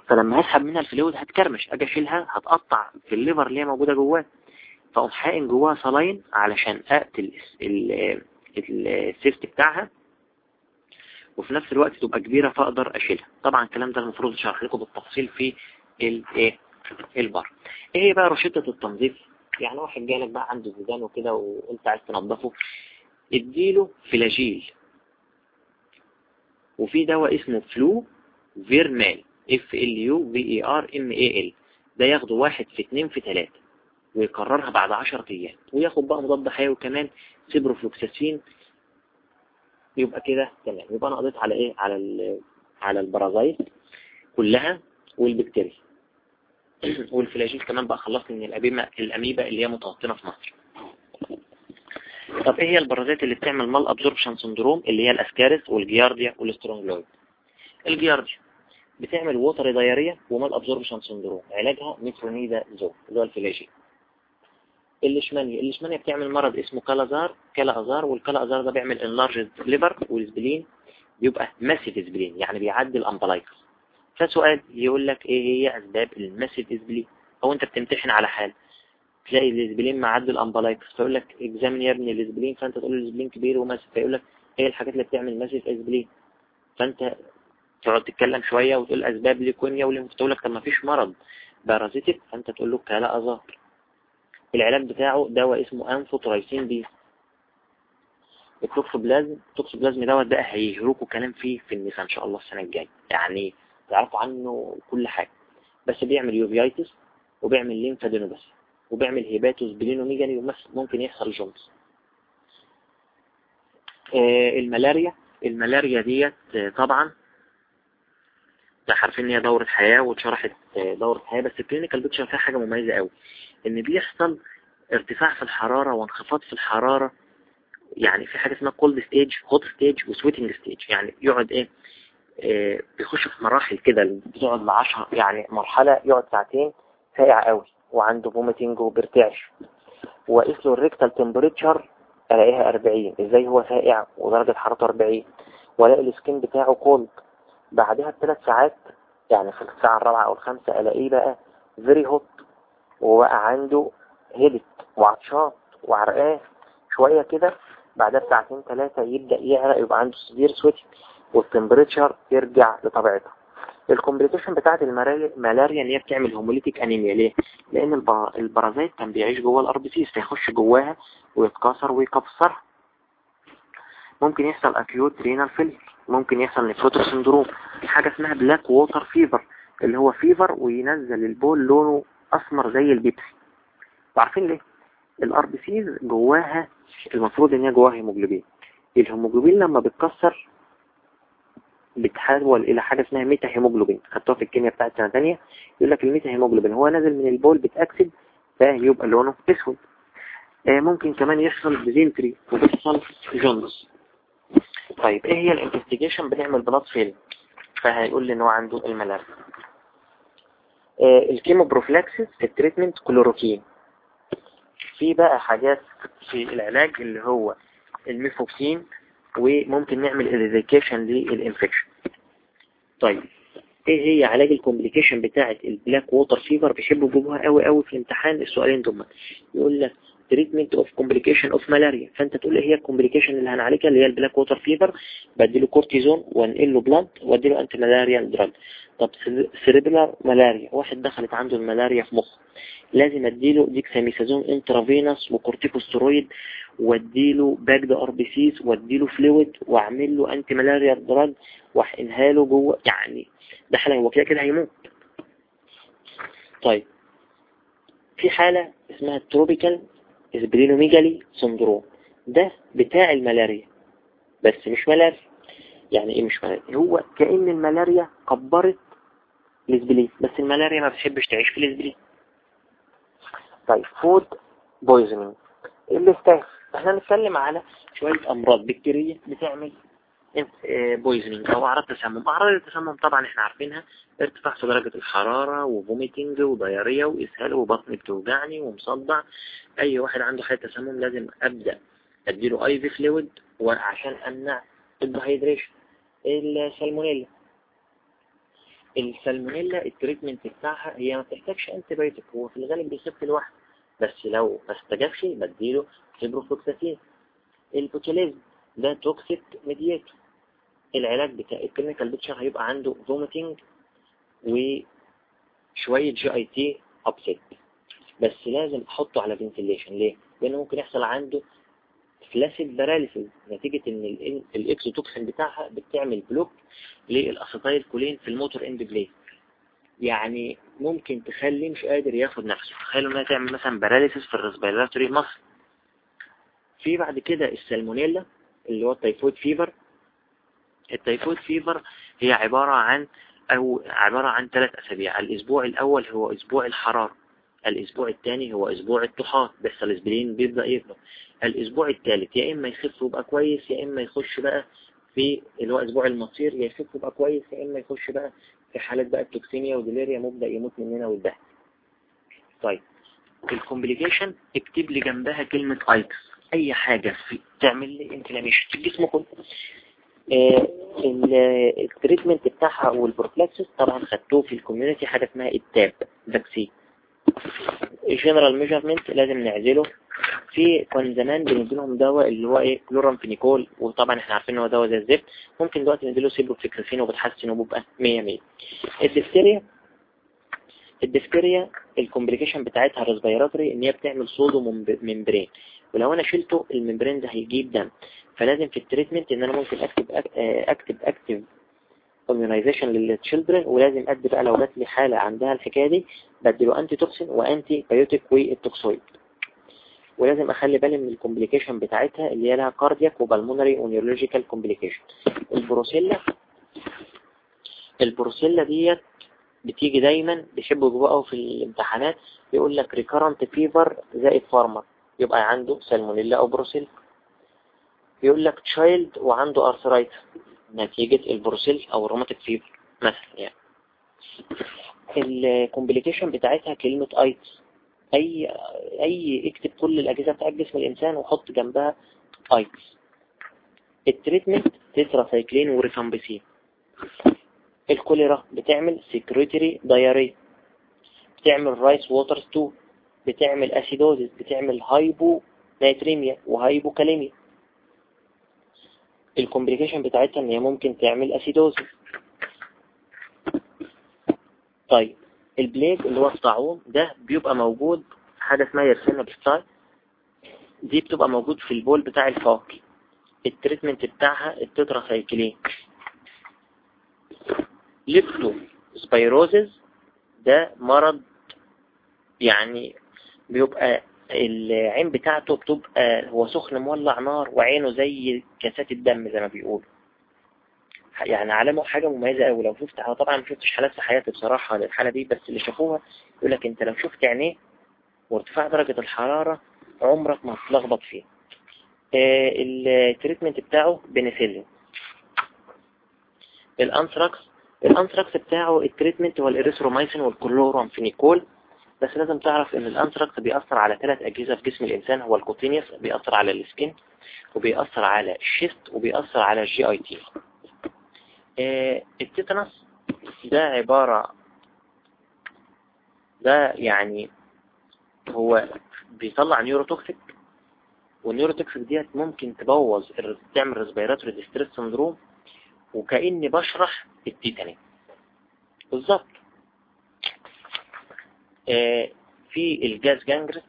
فلما هسحب منها ال fluid هتكرمش أجي أشيلها هتقطع في ال liver اللي هي موجودة جواه فأقوم حائن جواها صلاين علشان أقتل السيفت بتاعها وفي نفس الوقت تبقى كبيرة فأقدر أشيلها. طبعا الكلام ده المفروض اشرح لكم بالتفصيل في الايه البر. إيه بقى روشتة التنظيف؟ يعني واحد جالك بقى عنده زيدان وكده وأنت عايز تنظفه اديله فلاجيل وفي دواء اسمه فلو فيرمال. اف ال يو في اي ار ام اي ال ده ياخده واحد في اتنين في تلاتة ويكررها بعد عشرة أيام وياخد بقى مضاد حيوي كمان سيبروفلوكساسين. يبقى كده تمام. يبقى أنا قضيت على إيه؟ على على ال parasite كلها والبكتيريا. والفلاجيل كمان بقى خلصت من الأميبا الأميبا اللي هي متوطنة في مصر. طب إيه هي ال parasite اللي بتعمل malabsorption syndrome اللي هي الأسكارس والجيارديا وال Strongyloid. الجيارديا بتعمل watery diarrhea و malabsorption syndrome علاجها ميترونيدا زو اللي هو الفلاجيل الليشمانيا الليشمانيا بتعمل مرض اسمه kala-azar kala-azar وال kala-azar ده بيعمل enlarged liver وال spleen بيبقى massive spleen يعني بيعدي ال umbilicus فسؤال يقول لك إيه هي أسباب ال massive spleen أو أنت بتمتحن على حالة تلاقي ال spleen معدي ال umbilicus فيقول لك examine يا ابني ال spleen فأنت تقول له ال spleen كبير و massive فيقول لك إيه الحاجات اللي بتعمل ماسيف اسبلين فأنت تقعد تتكلم شوية وتقول أسباب ليكونيا وليمف تقول لك طب ما فيش مرض بارازيتك فأنت تقول له كلا آزار. العلاج بتاعه دواء اسمه انفوترايسين بي. التوكسوبلازم التوكسوبلازم دوت بقى هيهروكوا كلام فيه في النساء إن شاء الله السنة الجاية. يعني تعرفوا عنه كل حاجة. بس بيعمل يوفيايتس وبيعمل ليمفادينوباثي وبيعمل هيباتوس بلينوميجاني وممكن يحصل جونز. آه الملاريا. الملاريا ديت طبعا ده عارفين إن هي دورة حياة واتشرحت آه دورة حياة بس ال clinical picture فيها حاجة مميزة قوي إن بيحصل ارتفاع في الحرارة وانخفاض في الحرارة يعني في حاجة اسمها cold stage hot stage و sweating stage يعني يقعد إيه آه بيخش في مراحل كده بيقعد لعشر يعني مرحلة يقعد ساعتين ساقع قوي وعنده vomiting وبيرتعش. وأقيس له ال rectal temperature ألاقيها 40 إزاي هو ساقع ودرجة حرارته 40 وألاقي ال skin بتاعه cold بعدها بثلاث ساعات يعني في الساعة الرابعة أو الخامسة ألاقيه بقى very hot وبقى عنده headache وعطشان وعرقان شوية كده. بعدها بساعتين ثلاثة يبدأ يعرق يبقى عنده severe sweating وال temperature يرجع لطبيعتها. ال complication بتاعت الملاريا اللي هي بتعمل hemolytic anemia ليه؟ لأن ال parasite كان بيعيش جوه ال RBCs فيخش جواها ويتكسر ويكسرها ممكن يحصل acute renal failure ممكن يحصل nephrotic syndrome. في حاجة اسمها black water fever اللي هو fever وينزل البول لونه أسمر زي البيبسي. عارفين ليه؟ ال RBCs جواها المفروض إن هي جواها هيموجلوبين. الهيموجلوبين لما بتكسر بتحول إلى حاجة اسمها methemoglobin خدتوها في الكيمياء بتاعت سنة تانية. يقول لك ال methemoglobin هو نازل من البول بتأكسد فيبقى لونه أسود. آه ممكن كمان يحصل dysentery وبيحصل jaundice طيب إيه هي ال investigation بنعمل blood film فهيقول لي إن هو عنده الملاريا آه ال chemoprophylaxis في ال treatment chloroquine. في بقى حاجات في العلاج اللي هو ال mefloquine وممكن نعمل eradication لل infection طيب إيه هي علاج ال complication بتاعة ال black water fever بيحبوا يجيبوها قوي قوي في الامتحان السؤالين دول. يقول لك treatment of complication of malaria فأنت تقول إيه هي ال complication اللي هنعالجها اللي هي ال black water fever بديله كورتيزون وانقل له blood واديله antimalarial drug طب cerebral malaria واحد دخلت عنده الملاريا في مخه. لازم أديله dexamethasone intravenous و corticosteroid واديله packed RBCs واديله fluid واعمل له antimalarial drug واحقنها له جوه. يعني ده حالة هو كده كده هيموت. طيب في حالة اسمها ال tropical splenomegaly syndrome ده بتاع الملاريا. بس مش ملاريا. يعني إيه مش ملاريا؟ هو كأن الملاريا كبرت ال spleen بس الملاريا ما بتحبش تعيش في ال spleen طيب food poisoning ال Staph إحنا نتكلم على شوية أمراض بكتيرية بتعمل poisoning أو أعراض تسمم. أعراض التسمم طبعا إحنا عارفينها. ارتفاع في درجة الحرارة و vomiting و diarrhea وإسهال وبطني بتوجعني ومصدع. أي واحد عنده حالة تسمم لازم أبدأ أديله IV fluid وعشان أمنع ال dehydration السالمونيلا. السالمونيلا ال treatment بتاعها هي ما بتحتاجش antibiotic هو في الغالب بيخف لوحده. بس لو ما استجابش بديله ciprofloxacin ال botulism ده toxic mediator العلاج بتاع ال clinical picture هيبقى عنده vomiting وشوية GIT upset بس لازم أحطه على ventilation ليه؟ لأنه ممكن يحصل عنده flaccid paralysis نتيجة إن ال exotoxin بتاعها بتعمل block لل acetylcholine في ال motor end plate يعني ممكن تخليه مش قادر ياخد نفسه. تخيلوا إنها تعمل مثلا paralysis في ال respiratory muscle في بعد كده السالمونيلا اللي هو ال typhoid fever ال typhoid fever هي عبارة عن أو عبارة عن ثلاث أسابيع. الأسبوع الأول هو أسبوع الحرارة الأسبوع الثاني هو أسبوع الطحال بس ال spleen بيبدأ يكبر. الأسبوع الثالث يا إما يخف ويبقى كويس يا إما يخش بقى في اللي هو أسبوع المصير يا يخف ويبقى كويس يا إما يخش بقى في حالة بقى ال toxemia و delirium يبدأ يموت مننا والبهد طيب ال complication اكتب لي جنبها كلمة itis أي حاجة في تعمل لي inflammation في الجسم كله ال treatment بتاعها وال prophylaxis طبعا خدتوه في ال community حاجة اسمها ال TAB vaccine ال general measurement لازم نعزله. في كان زمان بنديلهم دواء اللي هو إيه؟ كلورامفينيكول وطبعا إحنا عارفين إن هو دواء زي الزفت. ممكن دلوقتي نديله سيبروفليكسين وبتحسن وبيبقى 100 100 الدفتيريا الدفتيريا ال complication بتاعتها respiratory إن هي بتعمل pseudomembrane ولو أنا شلته ال membrane ده هيجيب دم. فلازم في ال treatment إن أنا ممكن أكتب أكتب أكتب immunization لل children ولازم أدي بقى لو جات لي حالة عندها الحكاية دي بديله antitoxin و antibiotic وال toxoid ولازم أخلي بالي من ال complication بتاعتها اللي هي لها كاردياك وبالمونري ونيورولوجيكال كومبليكيشن البروسيلا البروسيلا ديت بتيجي دايما بيحبوا يجيبوها في الامتحانات يقول لك recurrent fever زائد farmer يبقى عنده سالمونيلا أو بروسيلا. يقول لك child وعنده arthritis نتيجة البروسيل أو ال rheumatic fever مثلا يعني. ال complication بتاعتها كلمة itis أي أي اكتب كل الأجهزة بتاعت جسم الإنسان وحط جنبها itis ال treatment tetracycline و rifampicin الكوليرا بتعمل secretory diarrhea بتعمل rice water stool بتعمل acidosis بتعمل hyponatremia و hypokalemia ال complication بتاعتها إن هي ممكن تعمل acidosis طيب ال plague اللي هو الطاعون ده بيبقى موجود حاجة اسمها Yersinia pestis دي بتبقى موجود في البول بتاع الفواكه ال treatment بتاعها ال tetracycline leptospirosis ده مرض يعني بيبقى العين بتاعته بتبقى هو سخن مولع نار وعينه زي كاسات الدم زي ما بيقولوا. يعني علامه حاجة مميزة قوي. لو شفت طبعا ما شفتش حالات في حياتي بصراحة للحالة دي بس اللي شافوها يقول لك أنت لو شفت عينيه وارتفاع درجة الحرارة عمرك ما هتلخبط فيه آه ال treatment بتاعه بنسلين ال anthrax ال anthrax بتاعه ال treatment هو ال erythromycin وال chloramphenicol بس لازم تعرف إن الانثراكس بيأثر على ثلاث أجهزة في جسم الإنسان هو ال cutaneous بيأثر على ال skin وبيأثر على ال chest وبيأثر على ال GIT. آه ال tetanus ده عبارة ده يعني هو بيطلع neurotoxic وال neurotoxic ديت ممكن تبوظ تعمل respiratory distress syndrome وكأني بشرح ال tetany بالظبط. في ال gas gangrene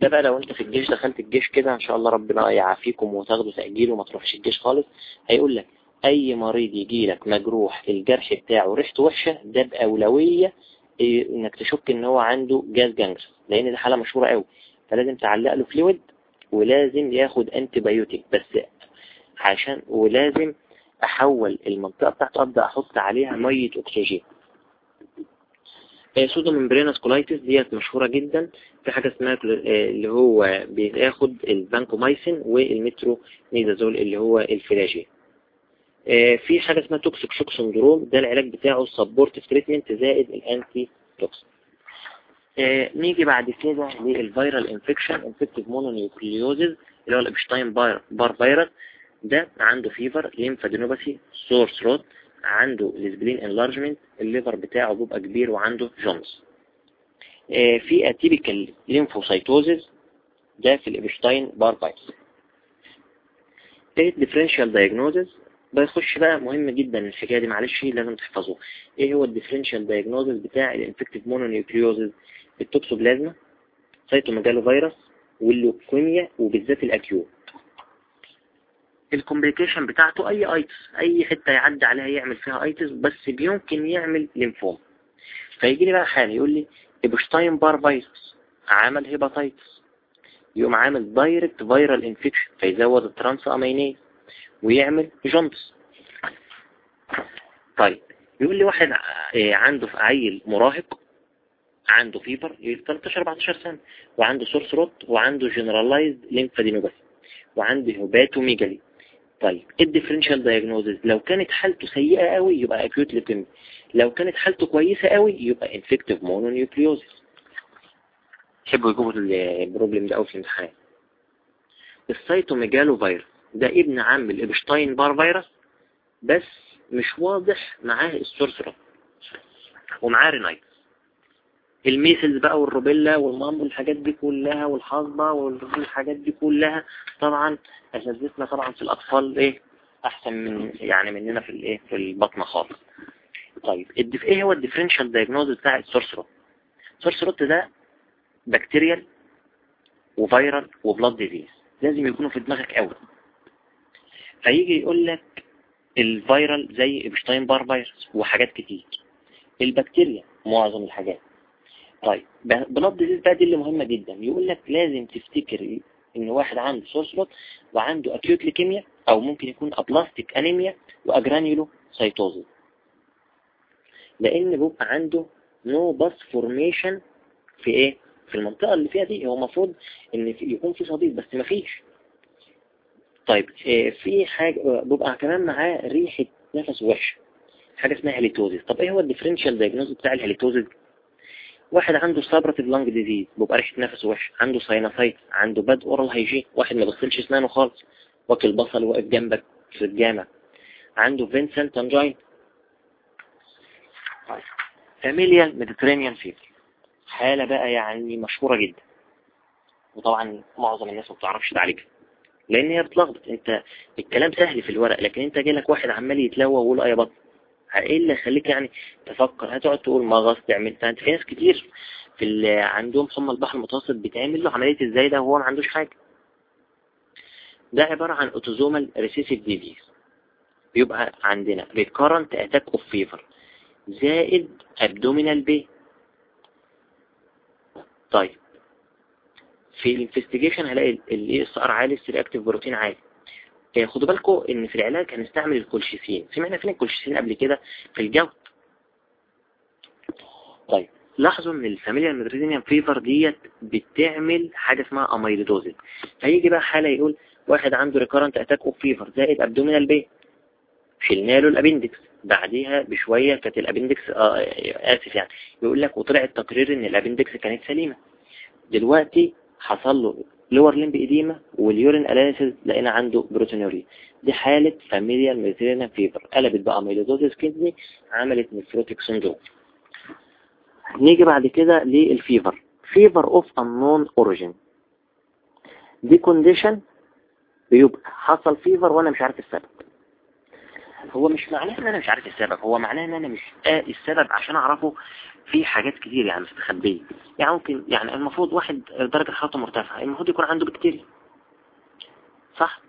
ده بقى لو انت في الجيش دخلت الجيش كده إن شاء الله ربنا يعافيكم وتاخدوا تأجيل وما تروحش الجيش خالص. هيقول لك أي مريض يجي لك مجروح الجرح بتاعه ريحته وحشة ده بأولوية إنك تشك إن هو عنده gas gangrene لأن دي حالة مشهورة قوي فلازم تعلق له fluid ولازم ياخد antibiotic بس عشان ولازم أحول المنطقة بتاعته أبدأ أحط عليها مية أكسجين. pseudomembranous colitis ديت مشهورة جدا. في حاجة اسمها اللي هو بياخد ال vancomycin وال metronidazole اللي هو الفلاجيل في حاجة اسمها toxic shock syndrome ده العلاج بتاعه supportive treatment زائد ال antitoxic نيجي بعد كده لل viral infection infective mononucleosis اللي هو ال Epstein-Barr virus. ده عنده fever lymphadenopathy sore throat عنده ال spleen enlargement ال liver بتاعه بيبقى كبير وعنده jaundice. في atypical lymphocytosis ده في ال Epstein-Barr virus تالت differential diagnosis بيخش بقى مهم جدا الحكاية دي معلش لازم تحفظوه؟ إيه هو ال differential diagnosis بتاع ال infective mononucleosis ال toxoplasma؟ cytomegalovirus وال leukemia وبالذات ال acute ال complication بتاعته أي itis أي حتة يعدي عليها يعمل فيها itis بس بيمكن يعمل ليمفوم فيجي لي بقى حالة يقول لي Epstein Barr virus عمل hepatitis يقوم عامل direct viral infection فيزود ال transaminase ويعمل jaundice طيب يقول لي واحد عنده في عيل مراهق عنده fever 13 14 سنة وعنده sore throat وعنده generalized lymphadenopathy وعنده hepatomegaly طيب ال differential diagnosis لو كانت حالته سيئة قوي يبقى acute leukemia لو كانت حالته كويسة قوي يبقى infective mononucleosis يحبوا يجيبوا ال problem ده قوي في الامتحان. ال cytomegalovirus ده ابن عم ال Epstein Barr virus بس مش واضح معاه ال sore throat. ومعاه rhinitis ال measles بقى وال rubella وال mumps والحاجات دي كلها والحصبة والحاجات دي كلها طبعا اساتذتنا طبعا في الأطفال إيه؟ أحسن من يعني مننا في الإيه؟ في البطنة خالص. طيب الدف... إيه هو ال differential diagnosis بتاع السورسروت السورسروت ده bacterial و viral و blood disease لازم يكونوا في دماغك قوي فيجي يقول لك ال viral زي Epstein Barr virus وحاجات كتير. البكتيريا معظم الحاجات. طيب blood disease بقى دي اللي مهمة جدا. يقول لك لازم تفتكر إن واحد عنده sore throat وعنده acute leukemia أو ممكن يكون aplastic anemia و agranulocytosis لأن بيبقى عنده no pus formation في إيه؟ في المنطقة اللي فيها دي. هو المفروض إن في يكون في صديد بس مفيش طيب في حاجة بيبقى كمان معاه ريحة نفس وحش حاجة اسمها halitosis طب إيه هو ال differential diagnosis بتاع ال halitosis واحد عنده suppurative lung disease بيبقى ريحة نفسه وحش عنده sinusitis عنده bad oral hygiene واحد ما بيغسلش اسنانه خالص. واكل بصل واقف جنبك في الجامع. عنده Vincent angina familial Mediterranean fever حالة بقى يعني مشهورة جدا. وطبعا معظم الناس ما بتعرفش تعالجها. لأن هي بتلخبط. أنت الكلام سهل في الورق لكن أنت جالك واحد عمال يتلوى ويقول اي بطن. إيه اللي يخليك يعني تفكر؟ هتقعد تقول مغص تعمل انت في ناس كتير في عندهم حمى البحر المتوسط بتعمل له عملية إزاي ده وهو ما عندوش حاجة. ده عبارة عن autosomal recessive disease بيبقى عندنا recurrent attack of fever زائد abdominal pain طيب في ال investigation هلاقي ال ESR عالي ال C-reactive protein عالي. خدوا بالكم إن في العلاج هنستعمل الكولشيسين سمعنا فين الكولشيسين قبل كده؟ في الجو طيب لاحظوا إن ال familial Mediterranean fever ديت بتعمل حاجة اسمها amyloidosis فيجي بقى حالة يقول واحد عنده recurrent attack of fever زائد abdominal pain شلنا له ال appendix بعديها بشوية كانت ال appendix آه آسف يعني. يقول لك وطلع التقرير إن ال appendix كانت سليمة. دلوقتي حصل له lower limb edema وال urine analysis لقينا عنده proteinuria دي حالة familial Mediterranean fever قلبت بقى amyloidosis kidney عملت nephrotic syndrome نيجي بعد كده لل fever fever of unknown origin دي condition بيبقى حصل fever وأنا مش عارف السبب. هو مش معناه إن أنا مش عارف السبب هو معناه إن أنا مش لاقي السبب عشان أعرفه في حاجات كتير يعني مستخبية يعني ممكن يعني المفروض واحد درجة حرارته مرتفعة المفروض يكون عنده بكتيريا. صح؟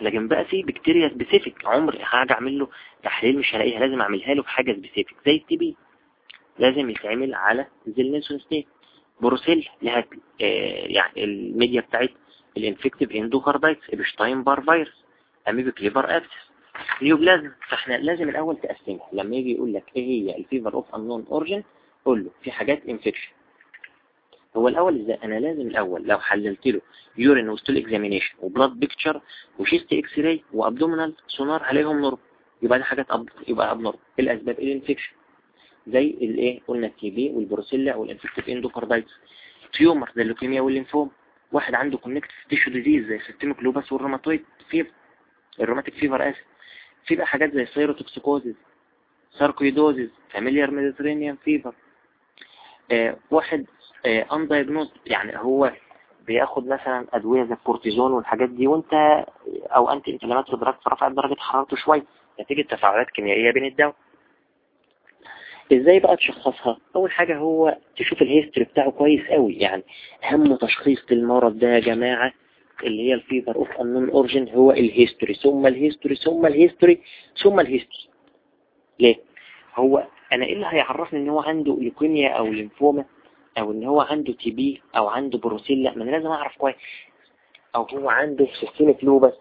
لكن بقى في بكتيريا specific عمر حاجة أعمل له تحليل مش هلاقيها لازم أعملها له في حاجة specific زي ال TB. لازم يتعمل على Ziehl-Neelsen stain Brucella لها آه يعني الميديا بتاعت ال infective endocarditis Epstein Barr virus amoebic liver abscess. neoplasm فإحنا لازم الأول تقسمها. لما يجي يقول لك إيه هي ال fever of unknown origin قول له في حاجات infection هو الأول إزاي؟ أنا لازم الأول لو حللت له urine و stool examination و blood picture و chest X-ray و abdominal sonar عليهم نور. يبقى دي حاجات أب... يبقى abnormal الأسباب؟ ال infection زي الايه قلنا ال TB وال Brucella وال infective endocarditis tumor زي ال leukemia وال lymphoma واحد عنده connective tissue disease زي systemic lupus وال rheumatoid fever ال rheumatic fever آسف. في بقى حاجات زي thyrotoxicosis sarcoidosis familial Mediterranean fever. آه واحد آه undiagnosed يعني هو بياخد مثلا أدوية زي الكورتيزون والحاجات دي وأنت أو anti-inflammatory drug فرفعت درجة حرارته شوية نتيجة تفاعلات كيميائية بين الدواء إزاي بقى تشخصها؟ أول حاجة هو تشوف ال history بتاعه كويس قوي يعني أهم تشخيص للمرض ده يا جماعة اللي هي ال fever of unknown origin هو الهيستوري ثم الهيستوري ثم الهيستوري ثم الهيستوري ليه؟ هو أنا إيه اللي هيعرفني إن هو عنده ليوكيميا أو ليمفوما أو إن هو عنده TB أو عنده بروسيلا ما أنا لازم أعرف كويس. أو هو عنده systemic lupus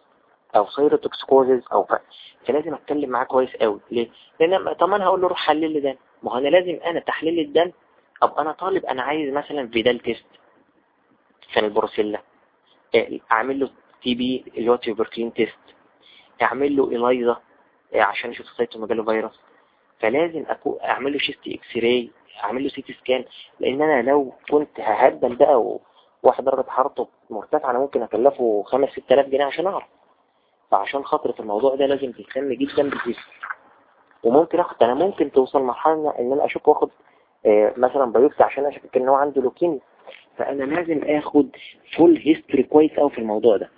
أو thyrotoxicosis أو ف... فلازم أتكلم معاه كويس قوي ليه؟ لأن طب أنا هقول له روح حلل لي دم ما هو أنا لازم أنا تحليل الدم. أبقى أنا طالب أنا عايز مثلا Widal test. عشان البروسيلا. اعمل له TB اللي هو tuberculin test اعمل له ELISA عشان أشوف ال cytomegalovirus فلازم اعمل له chest X-ray اعمل له CT scan. لأن أنا لو كنت ههدم بقى وواحد درجة حرارته مرتفعة أنا ممكن أكلفه 5 6000 جنيه عشان أعرف. فعشان خاطر في الموضوع ده لازم تهتم جدا بالجسم. وممكن اخد أنا ممكن توصل مرحلة إن أنا أشوف واخد آه مثلا biopsy عشان أشوف ان هو عنده لوكيميا فأنا لازم آخد full history كويس قوي في الموضوع ده.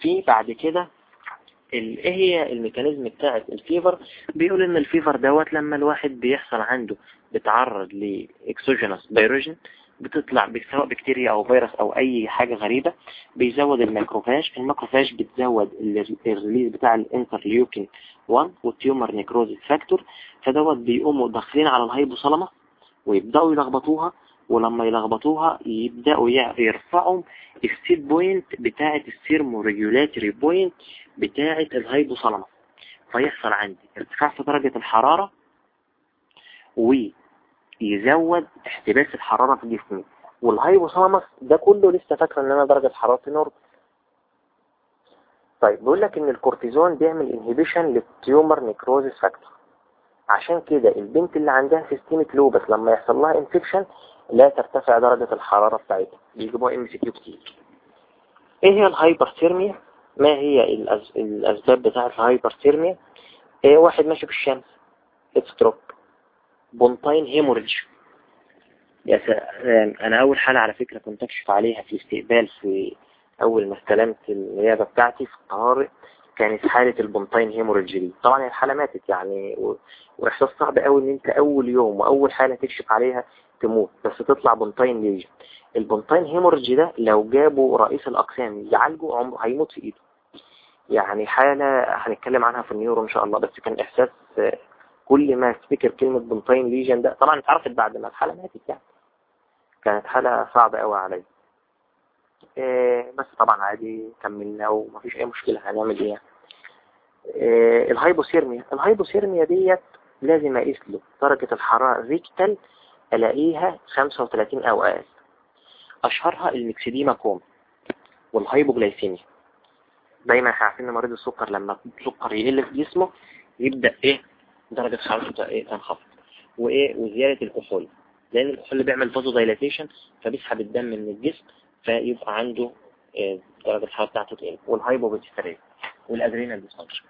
في بعد كده إيه هي ال mechanism بتاعت ال fever؟ بيقول إن ال fever دوت لما الواحد بيحصل عنده بيتعرض ل exogenous pyrogen بتطلع سواء بكتيريا أو فيروس أو أي حاجة غريبة بيزود ال macrophage ال macrophage بتزود ال release بتاع ال interleukin 1 وال tumor necrosis factor فدوت بيقوموا داخلين على ال hypothalamus ويبدأوا يلخبطوها. ولما يلخبطوها يبدأوا يرفعوا ال set point بتاعة ال thermoregulatory point بتاعة ال hypothalamus فيحصل عندي ارتفاع في درجة الحرارة ويزود احتباس الحرارة في جسمي. وال hypothalamus ده كله لسه فاكره إن أنا درجة حرارتي normal طيب بيقول لك إن الكورتيزون بيعمل inhibition لل tumor necrosis factor. عشان كده البنت اللي عندها systemic lupus لما يحصل لها infection لا ترتفع درجة الحرارة بتاعتها. بيجيبوها MCQ كتير. إيه هي ال hyperthermia ما هي. الأسباب بتاعة ال hyperthermia إيه واحد ماشي في الشمس stroke pontine hemorrhage. يا سلام. أنا أول حالة على فكرة كنت أكشف عليها في الاستقبال في أول ما استلمت النيابة بتاعتي في الطوارئ كانت حالة ال pontine hemorrhage دي. طبعا الحالة ماتت يعني. وإحساس صعب قوي إن أنت أول يوم وأول حالة تكشف عليها تموت بس تطلع pontine lesion ال pontine hemorrhage ده لو جابوا رئيس الأقسام يعالجه عمره هيموت في إيده. يعني حالة هنتكلم عنها في ال neuro إن شاء الله بس كان إحساس كل ما أفتكر كلمة pontine lesion ده طبعا اتعرفت بعد ما الحالة ماتت يعني. كانت حالة صعبة قوي عليا. إيه بس طبعا عادي كملنا ومفيش أي مشكلة هنعمل إيه إيه ال hypothermia ال hypothermia ديت لازم أقيس له درجة الحرارة rectal ألاقيها 35 أو أقل أشهرها ال myxedema coma وال hypoglycemia دايما إحنا عارفين إن مريض السكر لما السكر يقل في جسمه يبدأ إيه؟ درجة حرارته إيه؟ تنخفض. وإيه؟ وزيادة الكحول لأن الكحول بيعمل vasodilatation فبيسحب الدم من الجسم فيبقى عنده آه، درجة الحرارة بتاعته تقل. وال hypopituitarism وال adrenal dysfunction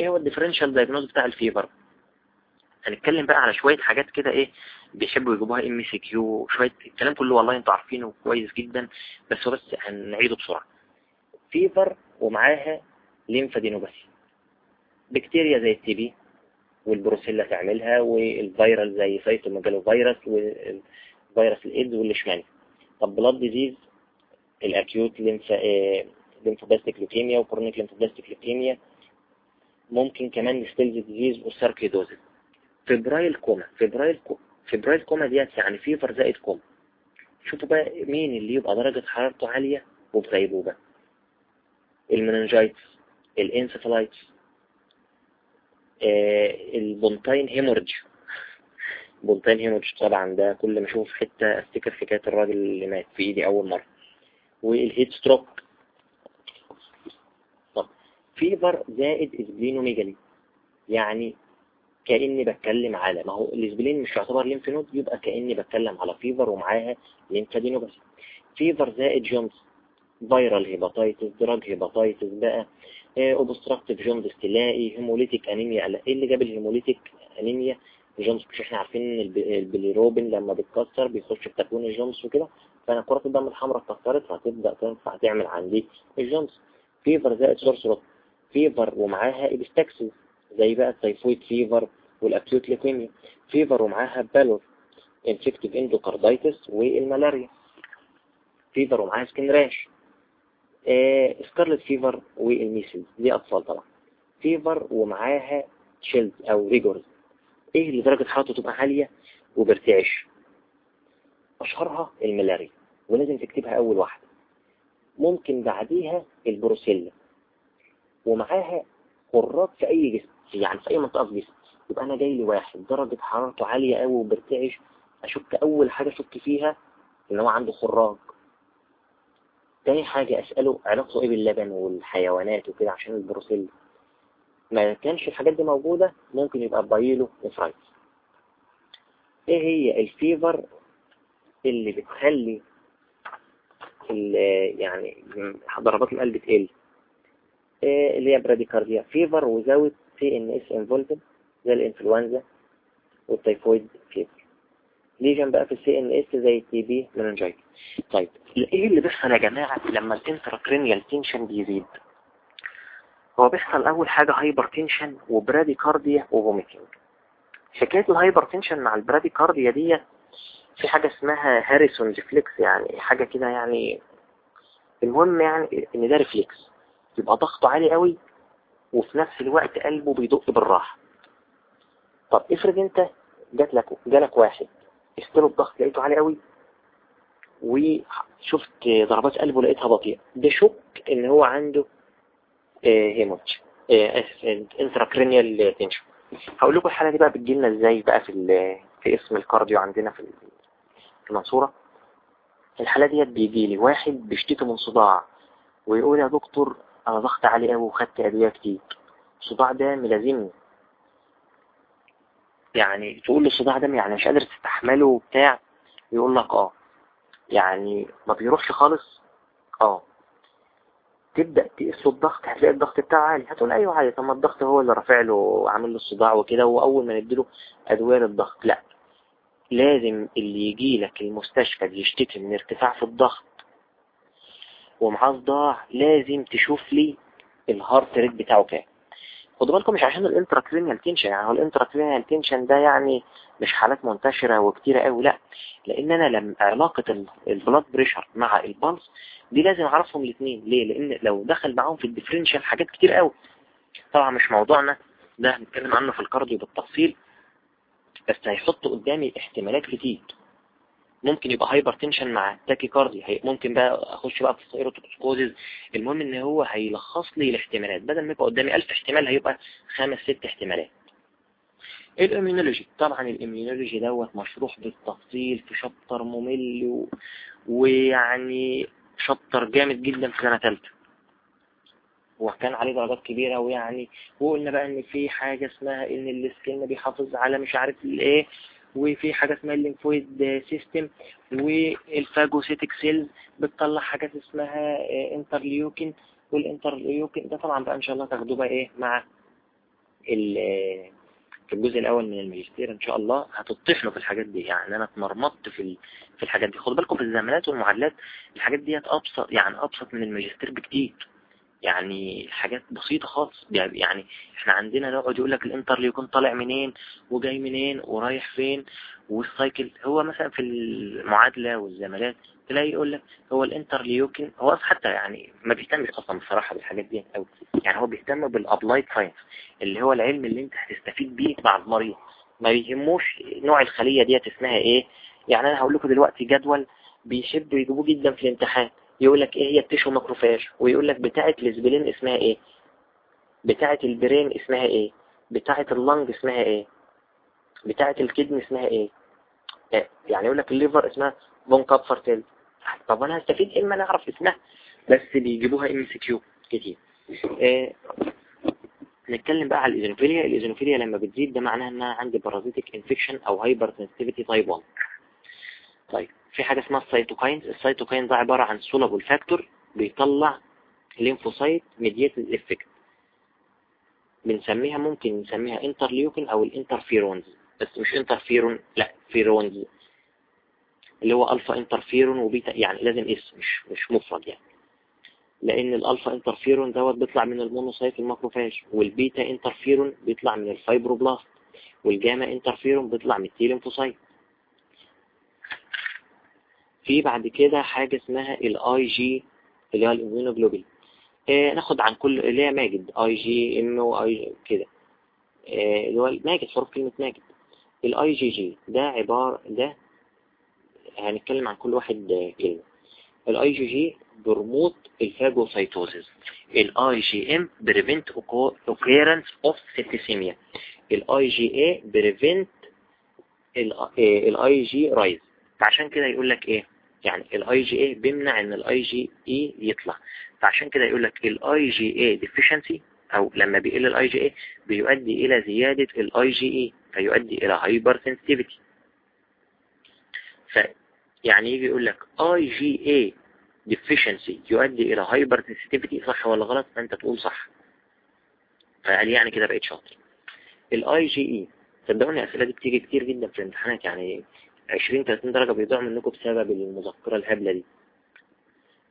إيه هو ال differential diagnosis بتاع ال fever هنتكلم بقى على شوية حاجات كده إيه؟ بيحبوا يجيبوها MCQ شوية الكلام كله والله أنتوا عارفينه كويس جدا بس بس هنعيده بسرعة. fever ومعاها lymphadenopathy بكتيريا زي ال TB والبروسيلا تعملها وال viral زي cytomegalovirus والفيروس الإيدز والليشماني طب blood disease ال acute lympho lymphoblastic leukemia و chronic lymphoblastic leukemia ممكن كمان Still's disease وال sarcoidosis febrile coma febrile febrile coma ديت يعني fever زائد كوما. شوفوا بقى مين اللي يبقى درجة حرارته عالية وبغيبوبة. ال meningitis ال encephalitis آه ال pontine hemorrhage. pontine hemorrhage طبعا ده كل ما أشوف حتة أفتكر حكاية الراجل اللي مات في إيدي أول مرة. وال heat stroke. طب fever زائد splenomegaly يعني كأني بتكلم على ما هو ال spleen مش يعتبر lymph node يبقى كأني بتكلم على fever ومعاها lymphadenopathy fever زائد jaundice viral hepatitis drug hepatitis بقى obstructive jaundice تلاقي hemolytic anemia إيه اللي جاب ال hemolytic anemia jaundice مش إحنا عارفين إن البليروبين لما بيتكسر بيخش في تكوين ال jaundice وكده فأنا كرة الدم الحمراء اتكسرت فهتبدأ تنفع تعمل عندي ال jaundice fever زائد sore throat fever ومعاها epistaxis زي بقى ال typhoid fever وال acute leukemia. fever ومعاها pallor infective endocarditis والملاريا. fever ومعاها skin rash آه scarlet fever وال measles دي أطفال طبعا. fever ومعاها chills أو rigors إيه اللي درجة حرارته تبقى عالية؟ وبرتعش أشهرها الملاريا. ولازم تكتبها أول واحدة ممكن بعديها البروسيلا. ومعاها خراج في أي جسم. يعني في أي منطقة في جسم يبقى أنا جاي لي واحد درجة حرارته عالية قوي وبرتعش أشك أول حاجة أشك فيها إن هو عنده خراج. تاني حاجة أسأله علاقته إيه باللبن والحيوانات وكده عشان البروسيل. ما كانش الحاجات دي موجودة ممكن يبقى pyelonephritis إيه هي ال fever اللي بتخلي يعني ضربات القلب تقل؟ إيه اللي هي bradycardia؟ fever without CNS involved زي الانفلونزا وال typhoid fever lesion بقى في ال CNS زي ال TB meningitis طيب إيه اللي بيحصل يا جماعة لما ال intracranial tension بيزيد؟ هو بيحصل أول حاجة hypertension و bradycardia و vomiting حكاية ال hypertension مع ال bradycardia دي في حاجة اسمها Harrison reflex يعني حاجة كده يعني المهم يعني إن ده reflex يبقى ضغطه عالي قوي وفي نفس الوقت قلبه بيدق بالراحة. طب افرض انت جات لك جالك واحد قست له الضغط لقيته عالي قوي وشفت ضربات قلبه لقيتها بطيئة ده شك ان هو عنده هيموج intracranial tension هقول لكم الحالة دي بقى بتجيلنا إزاي بقى في في قسم ال cardio عندنا في المنصورة. الحالة ديت بيجي لي واحد بيشتكي من صداع ويقول يا دكتور أنا ضغط عالي قوي وخدت ادويه كتير. الصداع ده ملازمني يعني تقول له الصداع ده يعني مش قادر تستحمله وبتاع يقول لك آه. يعني ما بيروحش خالص؟ آه. تبدأ تقيس له الضغط هتلاقي الضغط بتاعه عالي. هتقول أيوه عالي طب ما الضغط هو اللي رافع له عامل له الصداع وكده وأول ما نديله أدوية للضغط. لا. لازم اللي يجي لك المستشفى يشتكي من ارتفاع في الضغط ومعاه صداع لازم تشوف لي ال heart rate بتاعه كام. خدوا بالكم مش عشان ال intracranial tension يعني هو ال intracranial tension ده يعني مش حالات منتشرة وكتيرة قوي لا. لأن أنا لما علاقة ال blood pressure مع ال pulse دي لازم أعرفهم الاثنين ليه؟ لأن لو دخل معاهم في ال differential حاجات كتير قوي. طبعا مش موضوعنا ده هنتكلم عنه في ال cardio بالتفصيل بس هيحط قدامي احتمالات كتير. ممكن يبقى hypertension مع tachycardia ممكن بقى أخش بقى في thyrotoxicosis المهم إن هو هيلخص لي الاحتمالات. بدل ما يبقى قدامي 1000 احتمال هيبقى خمس ست احتمالات. ال immunology طبعا ال immunology دوت مشروح بالتفصيل في chapter ممل و... ويعني chapter جامد جدا في سنة ثالثه وكان عليه درجات كبيرة ويعني وقلنا بقى إن في حاجة اسمها إن ال skin بيحافظ على مش عارف الايه وفي حاجة اسمها ال lymphoid system وال phagocytic cells بتطلع حاجات اسمها interleukin وال interleukin ده طبعا بقى إن شاء الله تاخدوه بقى إيه مع في الجزء الأول من الماجستير إن شاء الله هتطحنوا في الحاجات دي. يعني أنا اتمرمطت في في الحاجات دي. خدوا بالكم في الزمالات والمعادلات الحاجات ديت أبسط يعني أبسط من الماجستير بكتير. يعني حاجات بسيطة خالص. يعني إحنا عندنا يقعد يقول لك ال interleukin طالع منين وجاي منين ورايح فين وال cycle. هو مثلا في المعادلة والزمالات تلاقي يقول لك هو ال interleukin هو حتى يعني ما بيهتمش أصلا بصراحة بالحاجات دي قوي يعني هو بيهتم بال applied science اللي هو العلم اللي أنت هتستفيد بيه مع المريض. ما بيهموش نوع الخلية ديت اسمها إيه. يعني أنا هقول لكم دلوقتي جدول بيشدوا يجيبوه جدا في الامتحان. يقول لك إيه هي ال tissue macrophage ويقول لك بتاعة ال spleen اسمها إيه؟ بتاعة ال brain اسمها إيه؟ بتاعة ال lung اسمها إيه؟ بتاعة ال kidney اسمها إيه؟ يعني يقول لك ال liver اسمها Kupffer cell طب أنا هستفيد إيه ما نعرف اسمها؟ بس بيجيبوها MCQ كتير. آه نتكلم بقى على ال eosinophilia ال eosinophilia لما بتزيد ده معناها إنها عندي parasitic infection أو hypersensitivity type 1 طيب. في حاجة اسمها ال cytokines ال cytokine ده عبارة عن soluble factor بيطلع lymphocyte mediated effect بنسميها ممكن نسميها interleukin أو ال interferons بس مش انترفيرون لا ferons اللي هو alpha interferon و beta يعني لازم اسم مش مش مفرد يعني. لأن ال alpha interferon دوت بيطلع من ال monocyte ال macrophage وال beta interferon بيطلع من ال fibroblast وال gamma interferon بيطلع من ال T lymphocyte في بعد كده حاجة اسمها الاي جي اللي هو ال immunoglobulin. آه ناخد عن كل اللي هي ماجد IgM و A كده. آه اللي هو ماجد حروف كلمة ماجد. الاي جي جي ده عبارة ده هنتكلم عن كل واحد كلمة. ال IgG promote ال phagocytosis. ال IgM prevent occurrence of septicemia ال IgA prevent ال IgE rise فعشان كده يقول لك إيه؟ يعني الاي جي اي بيمنع إن الاي جي اي يطلع. فعشان كده يقول لك ال IgA deficiency أو لما بيقل الاي جي اي بيؤدي إلى زيادة الاي جي اي فيؤدي إلى hypersensitivity ف يعني يجي يقول لك IgA deficiency يؤدي إلى hypersensitivity صح ولا غلط؟ فأنت تقول صح. فقال يعني كده بقيت شاطر. الاي جي اي صدقوني الأسئلة دي بتيجي كتير جدا في الامتحانات يعني 20 30 درجة بيضيعوا منكم بسبب المذكرة الهبلة دي.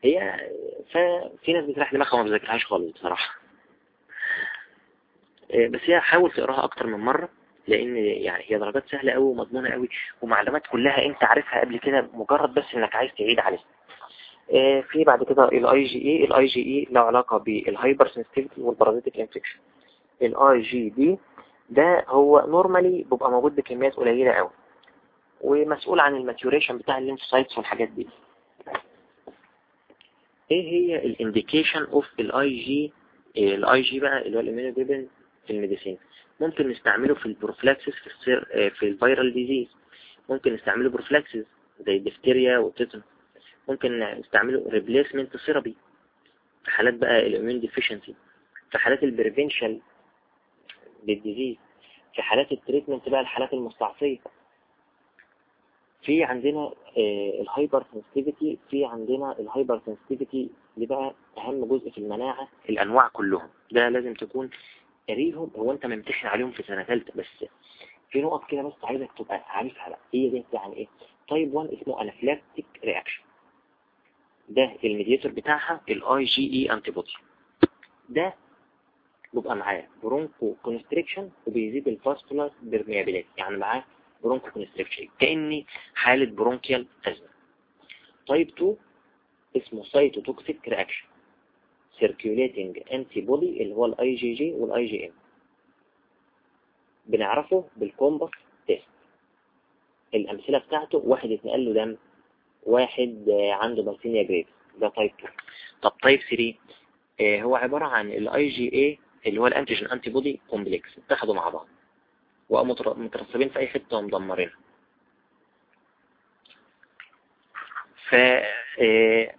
هي ففي ناس بتريح دماغها وما بتذاكرهاش خالص بصراحة. بس هي حاول تقراها أكتر من مرة لأن يعني هي درجات سهلة قوي ومضمونة قوي ومعلومات كلها أنت عارفها قبل كده مجرد بس إنك عايز تعيد عليها. في بعد كده الاي جي اي الاي جي اي له علاقة بال hypersensitivity وال parasitic infection ال IgD ده هو normally بيبقى موجود بكميات قليلة قوي ومسؤول عن ال maturation بتاع ال lymphocytes والحاجات دي. إيه هي ال indication of ال IG ال IG بقى اللي هو ال immunoglobulin في ال medicine. ممكن نستعمله في ال prophylaxis في السير في ال viral disease ممكن نستعمله prophylaxis زي الدفتيريا وال tetanus ممكن نستعمله replacement therapy في حالات بقى ال immune deficiency في حالات ال prevention لل disease في حالات ال treatment بقى الحالات المستعصية. في عندنا ال hypersensitivity في عندنا ال hypersensitivity اللي بقى أهم جزء في المناعة الأنواع كلهم. ده لازم تكون قريهم هو أنت ممتحن عليهم في سنة ثالثة بس في نقط كده بس عايزك تبقى عارفها بقى. هي دي يعني إيه؟ type 1 اسمه anaphylactic reaction ده ال mediator بتاعها ال IgE antibody ده بيبقى معاه bronchoconstriction وبيزيد ال vascular permeability يعني معاه bronchoconstriction كأني حالة bronchial أزمة. type 2 اسمه cytotoxic reaction circulating antibody اللي هو ال IgG وال IgM بنعرفه بال Coombs test الأمثلة بتاعته واحد اتنقل له دم واحد عنده myasthenia gravis. ده type 2 طب type 3 آه هو عبارة عن الاي جي اي اللي هو ال antigen antibody complex اتحدوا مع بعض. ومترسبين في أي حتة ومدمرينها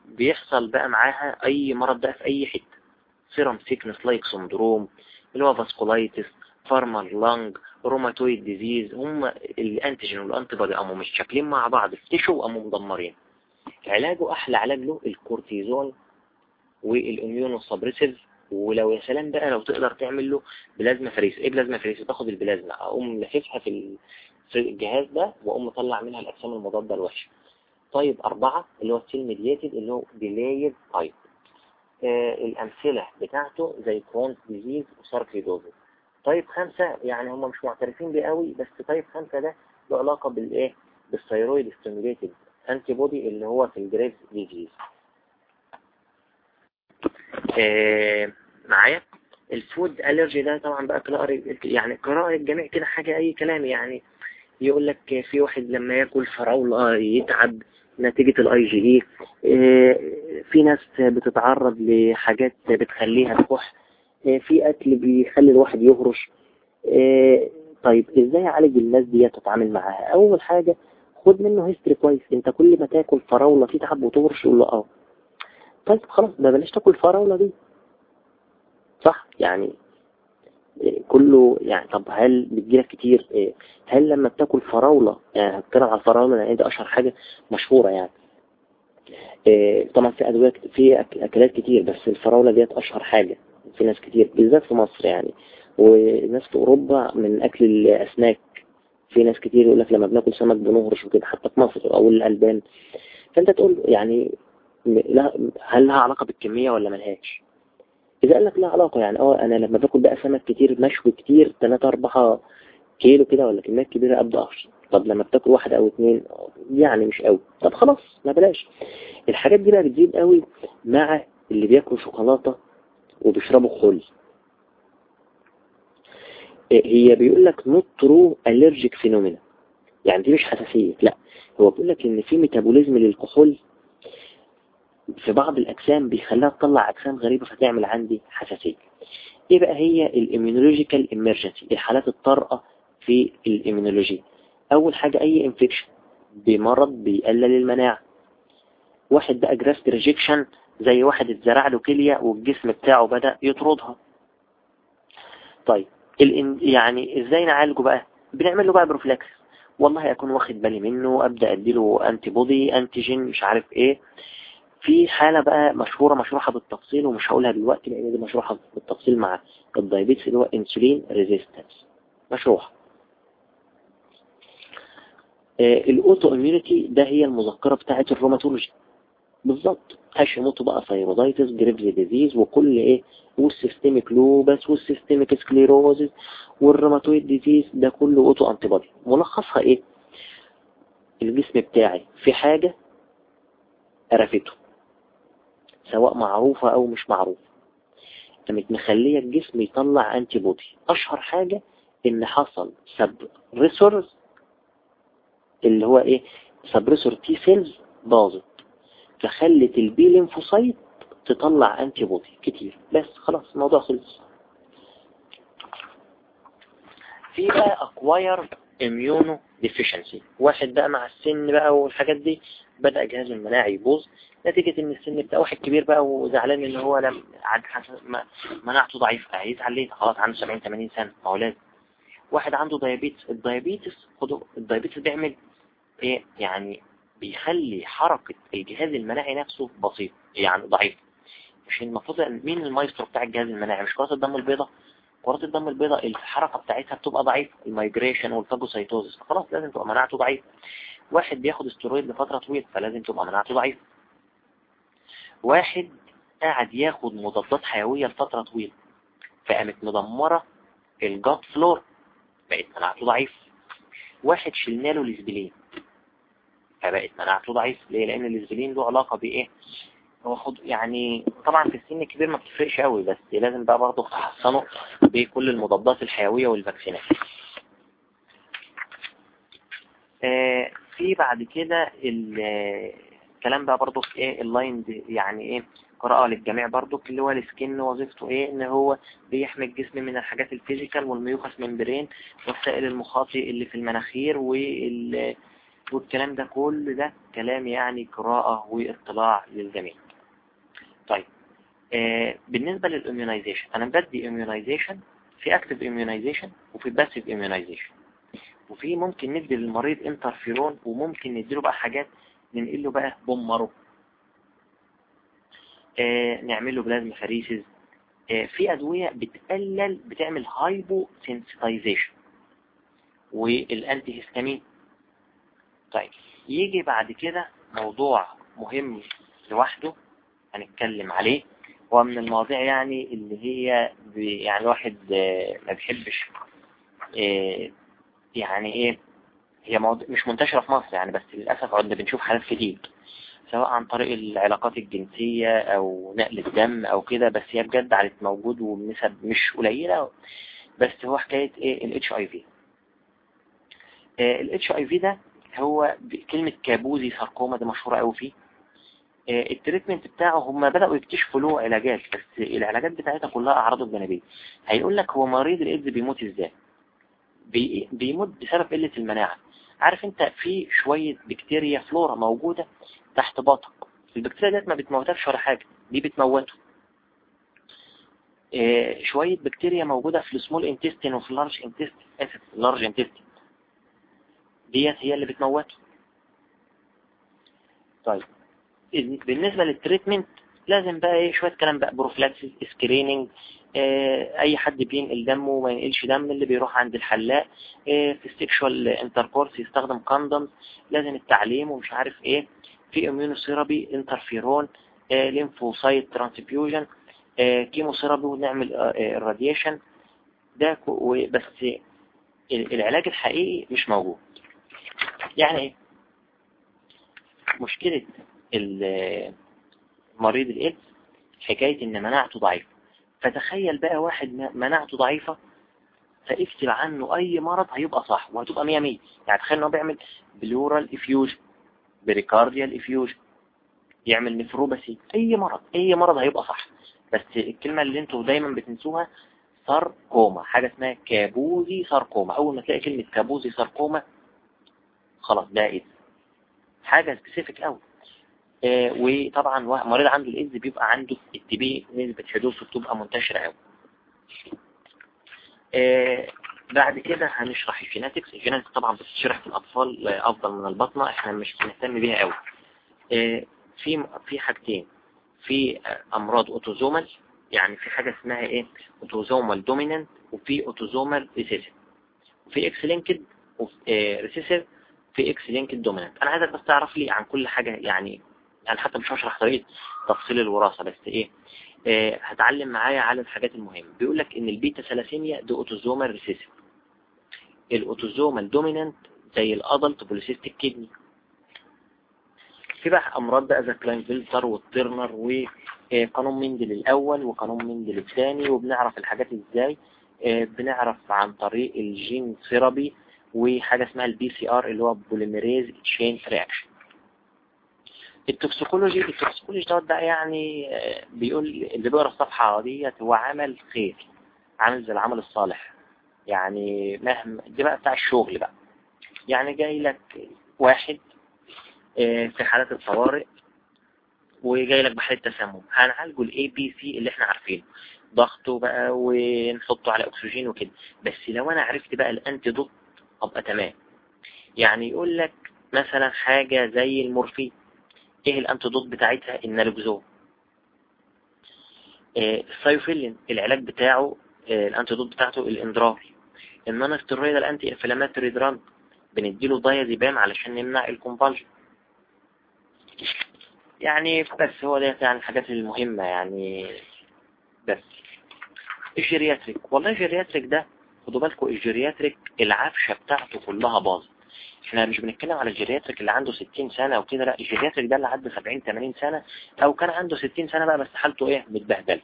فبيحصل بقى معاها أي مرض بقى في أي حتة. serum sickness like syndrome اللي هو vasculitis lung rheumatoid disease هم ال antigen وال antibody قاموا متشاكلين مع بعض في tissue وقاموا مدمرين. علاجه أحلى علاج له الكورتيزون وال immunosuppressive ولو يا سلام بقى لو تقدر تعمل له plasmapheresis إيه plasmapheresis تاخد البلازما أقوم لففها في الجهاز ده وأقوم مطلع منها الأجسام المضادة الوحشة. طيب أربعة اللي هو ال cell mediated اللي هو delayed type. آه الأمثلة بتاعته زي Crohn's disease و sarcoidosis طيب خمسة يعني هم مش معترفين بيه قوي بس طيب خمسة ده له علاقة بالإيه؟ بال thyroid stimulated antibody اللي هو في ال Graves' disease. آه معايا؟ ال food allergy ده طبعا بقى قراءة يعني قراءة الجميع كده حاجة أي كلام يعني. يقول لك في واحد لما ياكل فراولة يتعب نتيجة الاي جي اي في ناس بتتعرض لحاجات بتخليها تكح آه، في أكل بيخلي الواحد يهرش. آه، طيب إزاي أعالج الناس دي تتعامل معاها؟ أول حاجة خد منه هيستري كويس. أنت كل ما تاكل فراولة تتعب وتهرش يقول له آه. طيب خلاص ما بلاش تاكل فراولة دي. صح؟ يعني كله يعني طب هل بتجيلك كتير؟ هل لما بتاكل فراولة يعني هتكلم على الفراولة يعني دي أشهر حاجة مشهورة يعني. طبعا في أدوية في أكلات كتير بس الفراولة ديت أشهر حاجة في ناس كتير بالذات في مصر يعني. وناس في أوروبا من أكل الأسماك في ناس كتير يقول لك لما بناكل سمك بنهرش وكده حتى في مصر أو الألبان. فأنت تقول يعني هل لها علاقة بالكمية ولا ملهاش؟ إذا قال لك لا علاقة يعني أه أنا لما باكل بقى سمك كتير مشوي كتير 3 4 كيلو كده ولا كميات كبيرة أبدأ أخشى طب لما بتاكل واحد أو اثنين يعني مش قوي. طب خلاص ما بلاش. الحاجات دي بقى بتزيد قوي مع اللي بياكلوا شوكولاتة وبيشربوا خل. هي بيقول لك not true allergic phenomena يعني دي مش حساسية لا. هو بيقول لك إن في metabolism للكحول في بعض الأجسام بيخليها تطلع أجسام غريبة فتعمل عندي حساسية. إيه بقى هي ال immunological emergency الحالات الطارئة في ال immunology أول حاجة أي infection بمرض بيقلل المناعة. واحد بقى graft rejection زي واحد اتزرع له كلية والجسم بتاعه بدأ يطردها. طيب يعني إزاي نعالجه بقى؟ بنعمل له بقى prophylaxis والله أكون واخد بالي منه أبدأ أديله antibody antigen مش عارف إيه. في حالة بقى مشهورة مشروحة بالتفصيل ومش هقولها دلوقتي لأن دي مشروحة بالتفصيل مع ال diabetes اللي هو insulin resistance مشروحة. آه ال autoimmunity ده هي المذكرة بتاعة ال rheumatology. بالظبط. هاشيموتو بقى thyroiditis Graves' disease وكل إيه وال systemic lupus وال systemic sclerosis وال rheumatoid disease ده كله autoantibody ملخصها إيه؟ الجسم بتاعي في حاجة قرفته. سواء معروفة أو مش معروفة. قامت مخلية الجسم يطلع antibody أشهر حاجة إن حصل suppressors اللي هو إيه؟ suppressor T cells باظت. فخلت ال B lymphocyte تطلع antibody كتير. بس خلاص الموضوع خلص. في بقى acquired immunodeficiency واحد بقى مع السن بقى والحاجات دي بدأ جهاز المناعي يبوظ. نتيجة إن السن بتاع واحد كبير بقى وزعلان إن هو لم عاد مناعته ضعيفة. هيزعل ليه خلاص عنده 70 80 سنة ما هو لازم. واحد عنده diabetes ال diabetes خدوا ال diabetes بيعمل إيه؟ يعني بيخلي حركة الجهاز المناعي نفسه بسيط يعني ضعيف مش المفروض مين المايسترو بتاع الجهاز المناعي؟ مش كرات الدم البيضاء كرات الدم البيضاء الحركة بتاعتها بتبقى ضعيفة. ال migration وال phagocytosis فخلاص لازم تبقى مناعته ضعيفة. واحد بياخد استرويد لفترة طويلة فلازم تبقى مناعته ضعيفة. واحد قاعد ياخد مضادات حيوية لفترة طويلة فقامت مدمرة ال gut flora بقت مناعته ضعيف واحد شلنا له ال spleen فبقت مناعته ضعيف ليه؟ لأن ال spleen له علاقة بإيه؟ هو خد يعني طبعا في السن الكبير ما بتفرقش قوي بس لازم بقى برضه تحصنه بكل المضادات الحيوية وال vaccineات. آه في بعد كده الكلام بقى برضه في إيه ال line يعني إيه قراءة للجميع برضه اللي هو ال skin وظيفته إيه إن هو بيحمي الجسم من الحاجات ال physical وال mucous membrane والسائل المخاطي اللي في المناخير وال والكلام ده كل ده كلام يعني قراءة واطلاع للجميع. طيب. آه بالنسبة لل immunization أنا بدي immunization في active immunization وفي passive immunization وفي ممكن ندي للمريض انترفيرون وممكن نديله بقى حاجات ننقل له بقى bone marrow آه نعمل له plasmapheresis آه في أدوية بتقلل بتعمل hyposensitization وال antihistamine طيب يجي بعد كده موضوع مهم لوحده. هنتكلم عليه. هو من المواضيع يعني اللي هي يعني الواحد آه، ما بيحبش آه، يعني إيه هي مش منتشرة في مصر يعني بس للأسف عدنا بنشوف حالات كتير سواء عن طريق العلاقات الجنسية أو نقل الدم أو كده بس هي بجد علت موجود وبنسب مش قليلة. بس هو حكاية إيه؟ ال HIV ال HIV ده هو كلمة Kaposi sarcoma دي مشهورة قوي فيه. آه، ال treatment بتاعه هم بدأوا يكتشفوا له علاجات بس العلاجات بتاعتها كلها أعراض الجانبية هيقول لك هو مريض الإيدز بيموت إزاي؟ بي بيموت بسبب قلة المناعة. عارف أنت في شوية بكتيريا فلورا موجودة تحت باطك البكتيريا ديت ما بتموتكش ولا حاجة دي بتموته. آه شوية بكتيريا موجودة في ال small intestine وفي ال large intestine آسف ال large intestine ديت هي اللي بتموته. طيب. بالنسبة لل treatment لازم بقى إيه شوية كلام بقى prophylaxis screening آه أي حد بينقل دمه وما ينقلش دم اللي بيروح عند الحلاق آه في ال sexual intercourse يستخدم condom لازم التعليم ومش عارف إيه في immunotherapy interferon lymphocyte transfusion chemotherapy ونعمل ال radiation ده بس العلاج الحقيقي مش موجود. يعني إيه؟ مشكلة مريض الإيدز حكاية إن مناعته ضعيفة. فتخيل بقى واحد مناعته ضعيفة فاكتب عنه أي مرض هيبقى صح وهتبقى مية مية يعني تخيل انه بيعمل pleural effusion pericardial effusion يعمل nephropathy أي مرض أي مرض هيبقى صح. بس الكلمة اللي أنتوا دايما بتنسوها ساركوما حاجة اسمها Kaposi sarcoma أول ما تلاقي كلمة Kaposi sarcoma خلاص ده إيه حاجة specific آه وطبعا مريض عنده الايدز بيبقى عنده ال TB نسبة حدوثه بتبقى منتشرة قوي آه بعد كده هنشرح ال genetics ال genetics طبعا بتشرح في الأطفال أفضل من الباطنة. إحنا مش بنهتم بيها قوي آه في في حاجتين. في أمراض autosomal يعني في حاجة اسمها إيه؟ autosomal dominant وفي autosomal recessive وفي X-linked recessive في X-linked dominant أنا عايزك بس تعرف لي عن كل حاجة يعني يعني حتى مش هشرح طريقة تفصيل الوراثة بس إيه آه هتعلم معايا على الحاجات المهمة. بيقول لك إن ال beta thalassemia دي autosomal recessive. ال autosomal dominant زي ال adult polycystic kidney. في بقى أمراض بقى زي كلاينفيلتر وال Turner وقانون مندل الأول وقانون مندل الثاني وبنعرف الحاجات إزاي؟ آه بنعرف عن طريق ال gene therapy وحاجة اسمها ال PCR اللي هو polymerase chain reaction ال toxicology ال toxicology دوت ده يعني بيقول اللي بيقرا الصفحة ديت هو عمل خير عامل زي العمل الصالح. يعني مهما دي بقى بتاع الشغل بقى. يعني جاي لك واحد في حالات الطوارئ وجاي لك بحالة تسمم. هنعالجه ال ABC اللي إحنا عارفينه. ضغطه بقى ونحطه على أكسجين وكده. بس لو أنا عرفت بقى ال antidote أبقى تمام. يعني يقول لك مثلا حاجة زي المورفين. إيه ال antidote بتاعتها ال naloxone آه ال theophylline العلاج بتاعه آه ال antidote بتاعته ال Inderal steroid ال anti-inflammatory drug بنديله دايازيبام علشان نمنع ال convulsion يعني بس هو ده يعني الحاجات المهمة يعني. بس. ال geriatric. والله ال geriatric ده خدوا بالكم ال geriatric العفشة بتاعته كلها باظت. إحنا مش بنتكلم على ال geriatric اللي عنده 60 سنة أو كده لا ال geriatric ده اللي عنده 70 80 سنة أو كان عنده 60 سنة بقى بس حالته إيه متبهدل.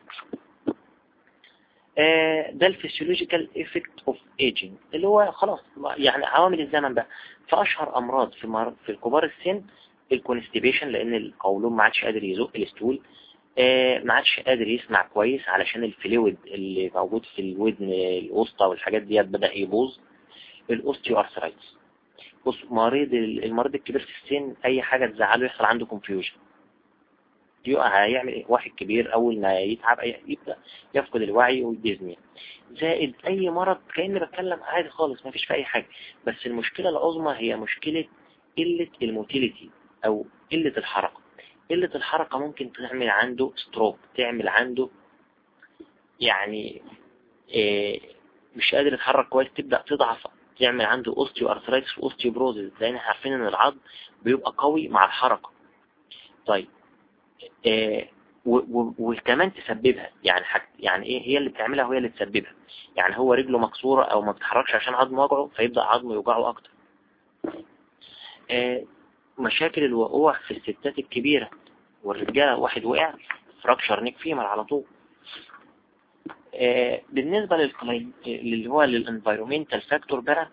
آه ده ال physiological effect of aging اللي هو خلاص يعني عوامل الزمن بقى. فاشهر أمراض في مر... في الكبار السن ال constipation لأن القولون ما عادش قادر يزق ال stool آه ما عادش قادر يسمع كويس علشان ال fluid اللي موجود في الودن الوسطى والحاجات ديت بدأ يبوظ ال osteoarthritis بص مريض المريض الكبير في السن أي حاجة تزعله يحصل عنده confusion هيعمل إيه؟ واحد كبير أول ما يتعب يبدأ يفقد الوعي و dizziness. زائد أي مرض كأني بتكلم عادي خالص ما فيش في أي حاجة. بس المشكلة العظمى هي مشكلة قلة ال motility أو قلة الحركة. قلة الحركة ممكن تعمل عنده stroke تعمل عنده يعني إيه مش قادر يتحرك كويس تبدأ تضعف تعمل عنده osteoarthritis و osteoporosis لأن إحنا عارفين إن العظم بيبقى قوي مع الحركة. طيب إيه وكمان تسببها. يعني حاجة يعني إيه؟ هي اللي بتعملها وهي اللي تسببها. يعني هو رجله مكسورة أو ما بتتحركش عشان عظمه وجعه فيبدأ عظمه يوجعه أكتر. إيه مشاكل الوقوع في الستات الكبيرة والرجالة واحد وقع fracture neck femur على طول. آه، بالنسبة لل climate اللي هو لل environmental factor بقى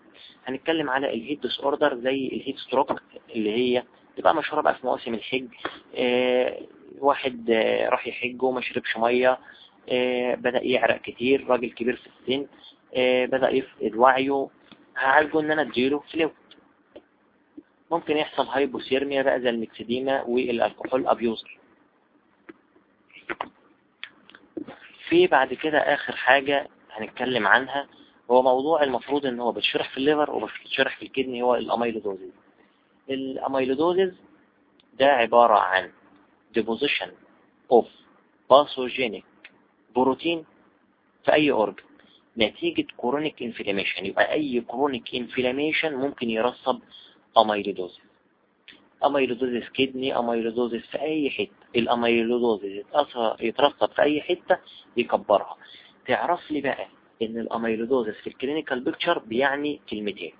هنتكلم على ال heat disorder زي ال heat stroke اللي هي تبقى مشهورة بقى في مواسم الحج. آه، واحد آه، راح يحج وما شربش مية. بدأ يعرق كتير راجل كبير في السن. بدأ يفقد وعيه. هعالجه إن أنا أديله fluid ممكن يحصل hypothermia بقى زي ال myxedema وال alcohol abuser. في بعد كده آخر حاجة هنتكلم عنها هو موضوع المفروض إن هو بتشرح في ال liver وبتشرح في ال kidney هو ال amyloidosis. ال amyloidosis ده عبارة عن deposition of pathogenic protein في أي organ نتيجة chronic inflammation يبقى أي chronic inflammation ممكن يرصب amyloidosis amyloidosis kidney amyloidosis في أي حتة. ال amyloidosis يترسب في أي حتة يكبرها. تعرف لي بقى إن ال amyloidosis في ال clinical picture بيعني كلمتين.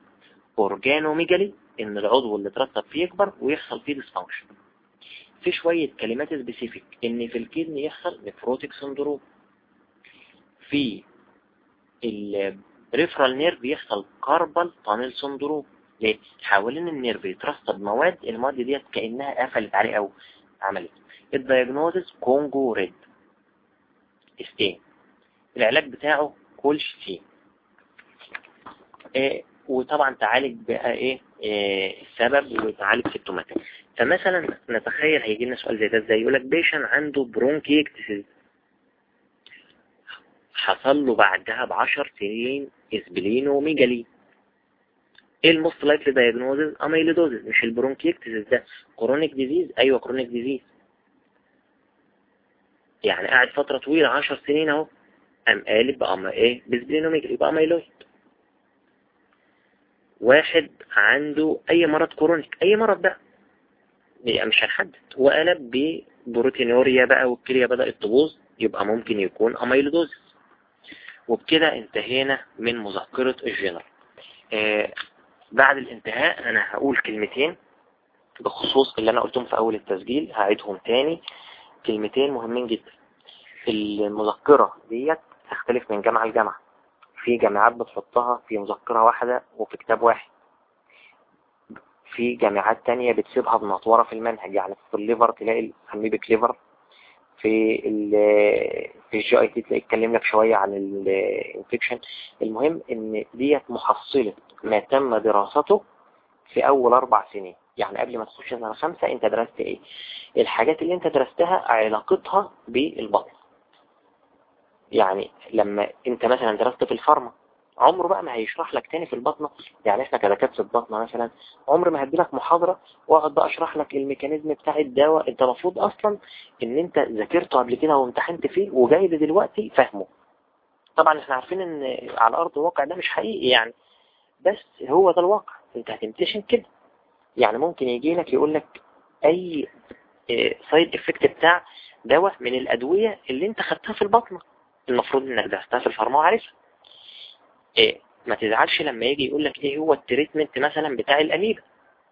organomegaly إن العضو اللي اترسب فيه يكبر ويحصل فيه dysfunction في شوية كلمات specific إن في ال kidney يحصل nephrotic syndrome في ال peripheral nerve يحصل carpal tunnel syndrome ليه؟ حوالين ال nerve يترسب مواد المواد ديت كأنها قفلت عليه أو عملت. ال diagnosis Congo red. stain العلاج بتاعه كولشتين إيه وطبعا تعالج بقى إيه, إيه السبب وتعالج symptomatic فمثلا نتخيل هيجي لنا سؤال زي ده إزاي؟ يقول لك patient عنده bronchiectasis حصل له بعدها بعشر سنين splenomegaly إيه ال most likely diagnosis amyloidosis مش ال bronchiectasis ده. chronic disease؟ أيوه chronic disease. يعني قاعد فترة طويلة 10 سنين أهو. قام قالب بقى إيه؟ ب splenomegaly يبقى أميلويد. واحد عنده أي مرض chronic أي مرض بقى. يعني مش هنحدد وقلب ب proteinuria بقى والكلية بدأت تبوظ يبقى ممكن يكون amyloidosis وبكده انتهينا من مذكرة الجنر آه بعد الانتهاء أنا هقول كلمتين بخصوص اللي أنا قلتهم في أول التسجيل هعيدهم تاني. كلمتين مهمين جدا. المذكرة ديت تختلف من جامعة لجامعة. في جامعات بتحطها في مذكرة واحدة وفي كتاب واحد. في جامعات تانية بتسيبها منطورة في المنهج. يعني في ال liver تلاقي ال amoebic liver في ال في ال GIT تلاقي يتكلم لك شوية عن ال infection المهم إن ديت محصلة ما تم دراسته في أول أربع سنين. يعني قبل ما تخش سنة خمسة أنت درست إيه؟ الحاجات اللي أنت درستها علاقتها بالبطن. يعني لما أنت مثلا درست في الفارما عمره بقى ما هيشرح لك تاني في البطنة يعني إحنا كدكاترة البطنة مثلا عمر ما هدي لك محاضرة واقعد بقى اشرح لك الميكانيزم بتاع الدواء انت المفروض أصلا ان انت ذاكرته قبل كده وامتحنت فيه وجاي دلوقتي فاهمه طبعا إحنا عارفين إن على أرض الواقع ده مش حقيقي يعني بس هو ده الواقع انت هتمتحن كده. يعني ممكن يجي لك يقول لك أي side effect بتاع دواء من الأدوية اللي انت خدتها في الباطنة المفروض إنك درستها في ال pharma وعارفها إيه ما تزعلش لما يجي يقول لك إيه هو ال treatment مثلا بتاع الاميبا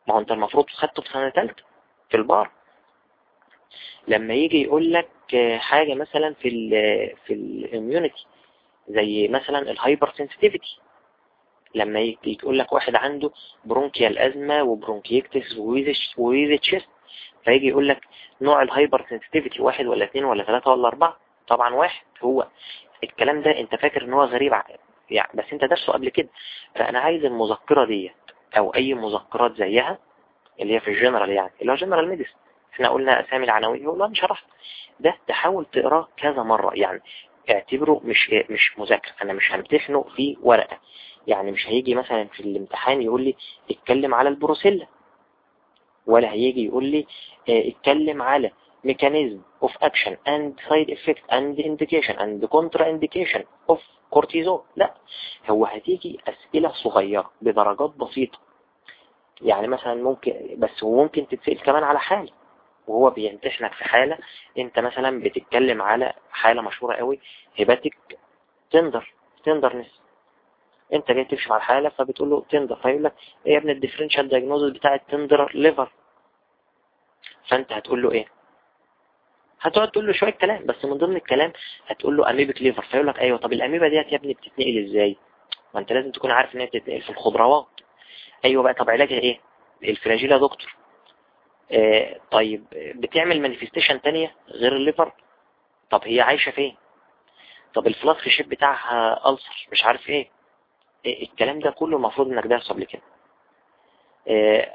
ما هو أنت المفروض خدته في سنة ثالثه في ال para. لما يجي يقول لك حاجة مثلا في ال في ال immunity زي مثلا ال hypersensitivity لما يجي يقول لك واحد عنده bronchial asthma و bronchiectasis و wheezy chest فيجي يقول لك نوع ال hypersensitivity واحد ولا اثنين ولا ثلاثة ولا أربعة؟ طبعا واحد. هو الكلام ده أنت فاكر إن هو غريب يعني بس انت درسه قبل كده. فأنا عايز المذكرة دي أو أي مذكرات زيها اللي هي في الجنرال يعني اللي هو general medicine إحنا قلنا أسامي العناوين يقول لا مش شرحت ده تحاول تقراه كذا مرة يعني. اعتبره مش مش مذاكرة. أنا مش همتحنه في ورقة. يعني مش هيجي مثلا في الامتحان يقول لي اتكلم على البروسيلا. ولا هيجي يقول لي آه، اتكلم على mechanism of action and side effect and indication and contraindication of cortisol لا هو هتيجي أسئلة صغيرة بدرجات بسيطة. يعني مثلا ممكن بس وممكن تتسأل كمان على حالة وهو بيمتحنك في حالة أنت مثلا بتتكلم على حالة مشهورة قوي hepatic tender tenderness أنت جاي تكشف على الحالة فبتقول له tender فيقول لك إيه يا ابن ال differential diagnosis بتاع ال tender liver فأنت هتقول له إيه؟ هتقعد تقول له شوية كلام بس من ضمن الكلام هتقول له amoebic liver فيقول لك أيوه طب الاميبا ديت يا ابني بتتنقل إزاي؟ ما أنت لازم تكون عارف إن هي بتتنقل في الخضروات. أيوه بقى طب علاجها إيه؟ ال Flagyl يا دكتور. آه طيب بتعمل manifestation تانية غير ال liver؟ طب هي عايشة فين؟ طب ال flask shape بتاعها ulcer مش عارف إيه. الكلام ده كله المفروض إنك دارسه قبل كده. آه،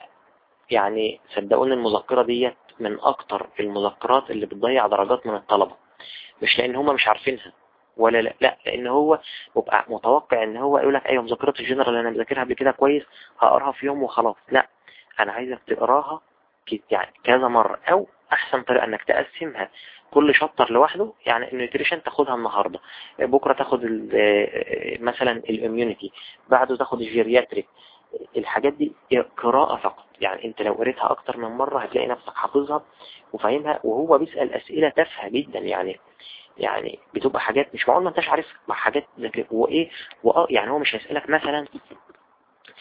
يعني صدقوني المذكرة ديت من أكتر المذكرات اللي بتضيع درجات من الطلبة. مش لأن هم مش عارفينها ولا لا لا لأن هو بيبقى متوقع إن هو يقول لك أيوه مذكرة الجنرال أنا مذاكرها قبل كده كويس هقراها في يوم وخلاص. لا أنا عايزك تقراها يعني كذا مرة أو أحسن طريقة إنك تقسمها كل chapter لوحده يعني ال nutrition تاخدها النهاردة بكرة تاخد مثلا ال immunity بعده تاخد ال geriatric الحاجات دي قراءة فقط. يعني انت لو قريتها أكتر من مرة هتلاقي نفسك حافظها وفاهمها وهو بيسأل أسئلة تافهة جدا. يعني يعني بتبقى حاجات مش معقول ما انتش عارفها. مع حاجات وايه واه يعني هو مش هيسألك مثلا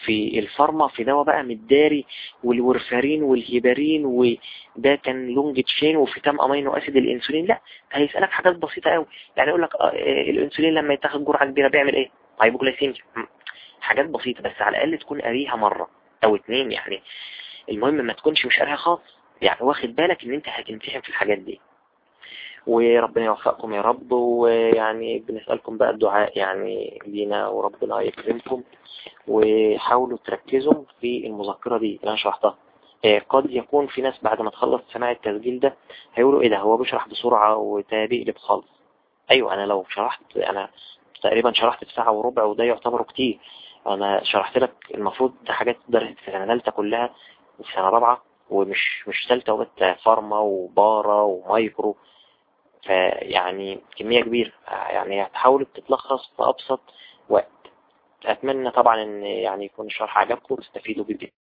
في ال pharma في دواء بقى مداري والورفارين والهيبارين وده كان long chain وفي كام amino acid الإنسولين. لا هيسألك حاجات بسيطة قوي يعني يقول لك آه الإنسولين لما يتاخد جرعة كبيرة بيعمل إيه؟ hypoglycemia حاجات بسيطة بس على الأقل تكون قاريها مرة أو اتنين يعني. المهم ما تكونش مش قاريها خالص يعني واخد بالك إن أنت هتمتحن في الحاجات دي. وربنا يوفقكم يا رب ويعني بنسألكم بقى الدعاء يعني لينا وربنا يكرمكم. وحاولوا تركزوا في المذكرة دي اللي أنا شرحتها. آه، قد يكون في ناس بعد ما تخلص سماع التسجيل ده هيقولوا إيه ده هو بيشرح بسرعة وتابق خالص أيوه أنا لو شرحت أنا تقريبا شرحت في ساعة وربع وده يعتبر كتير. أنا شرحت لك المفروض حاجات درست في سنة ثالثة كلها وفي سنة رابعة ومش مش ثالثة وبت فارما وبارا ومايكرو. فيعني كمية كبيرة يعني هتحاول تتلخص في أبسط وقت. أتمنى طبعا أن يعني يكون الشرح عجبكم وتستفيدوا بيه.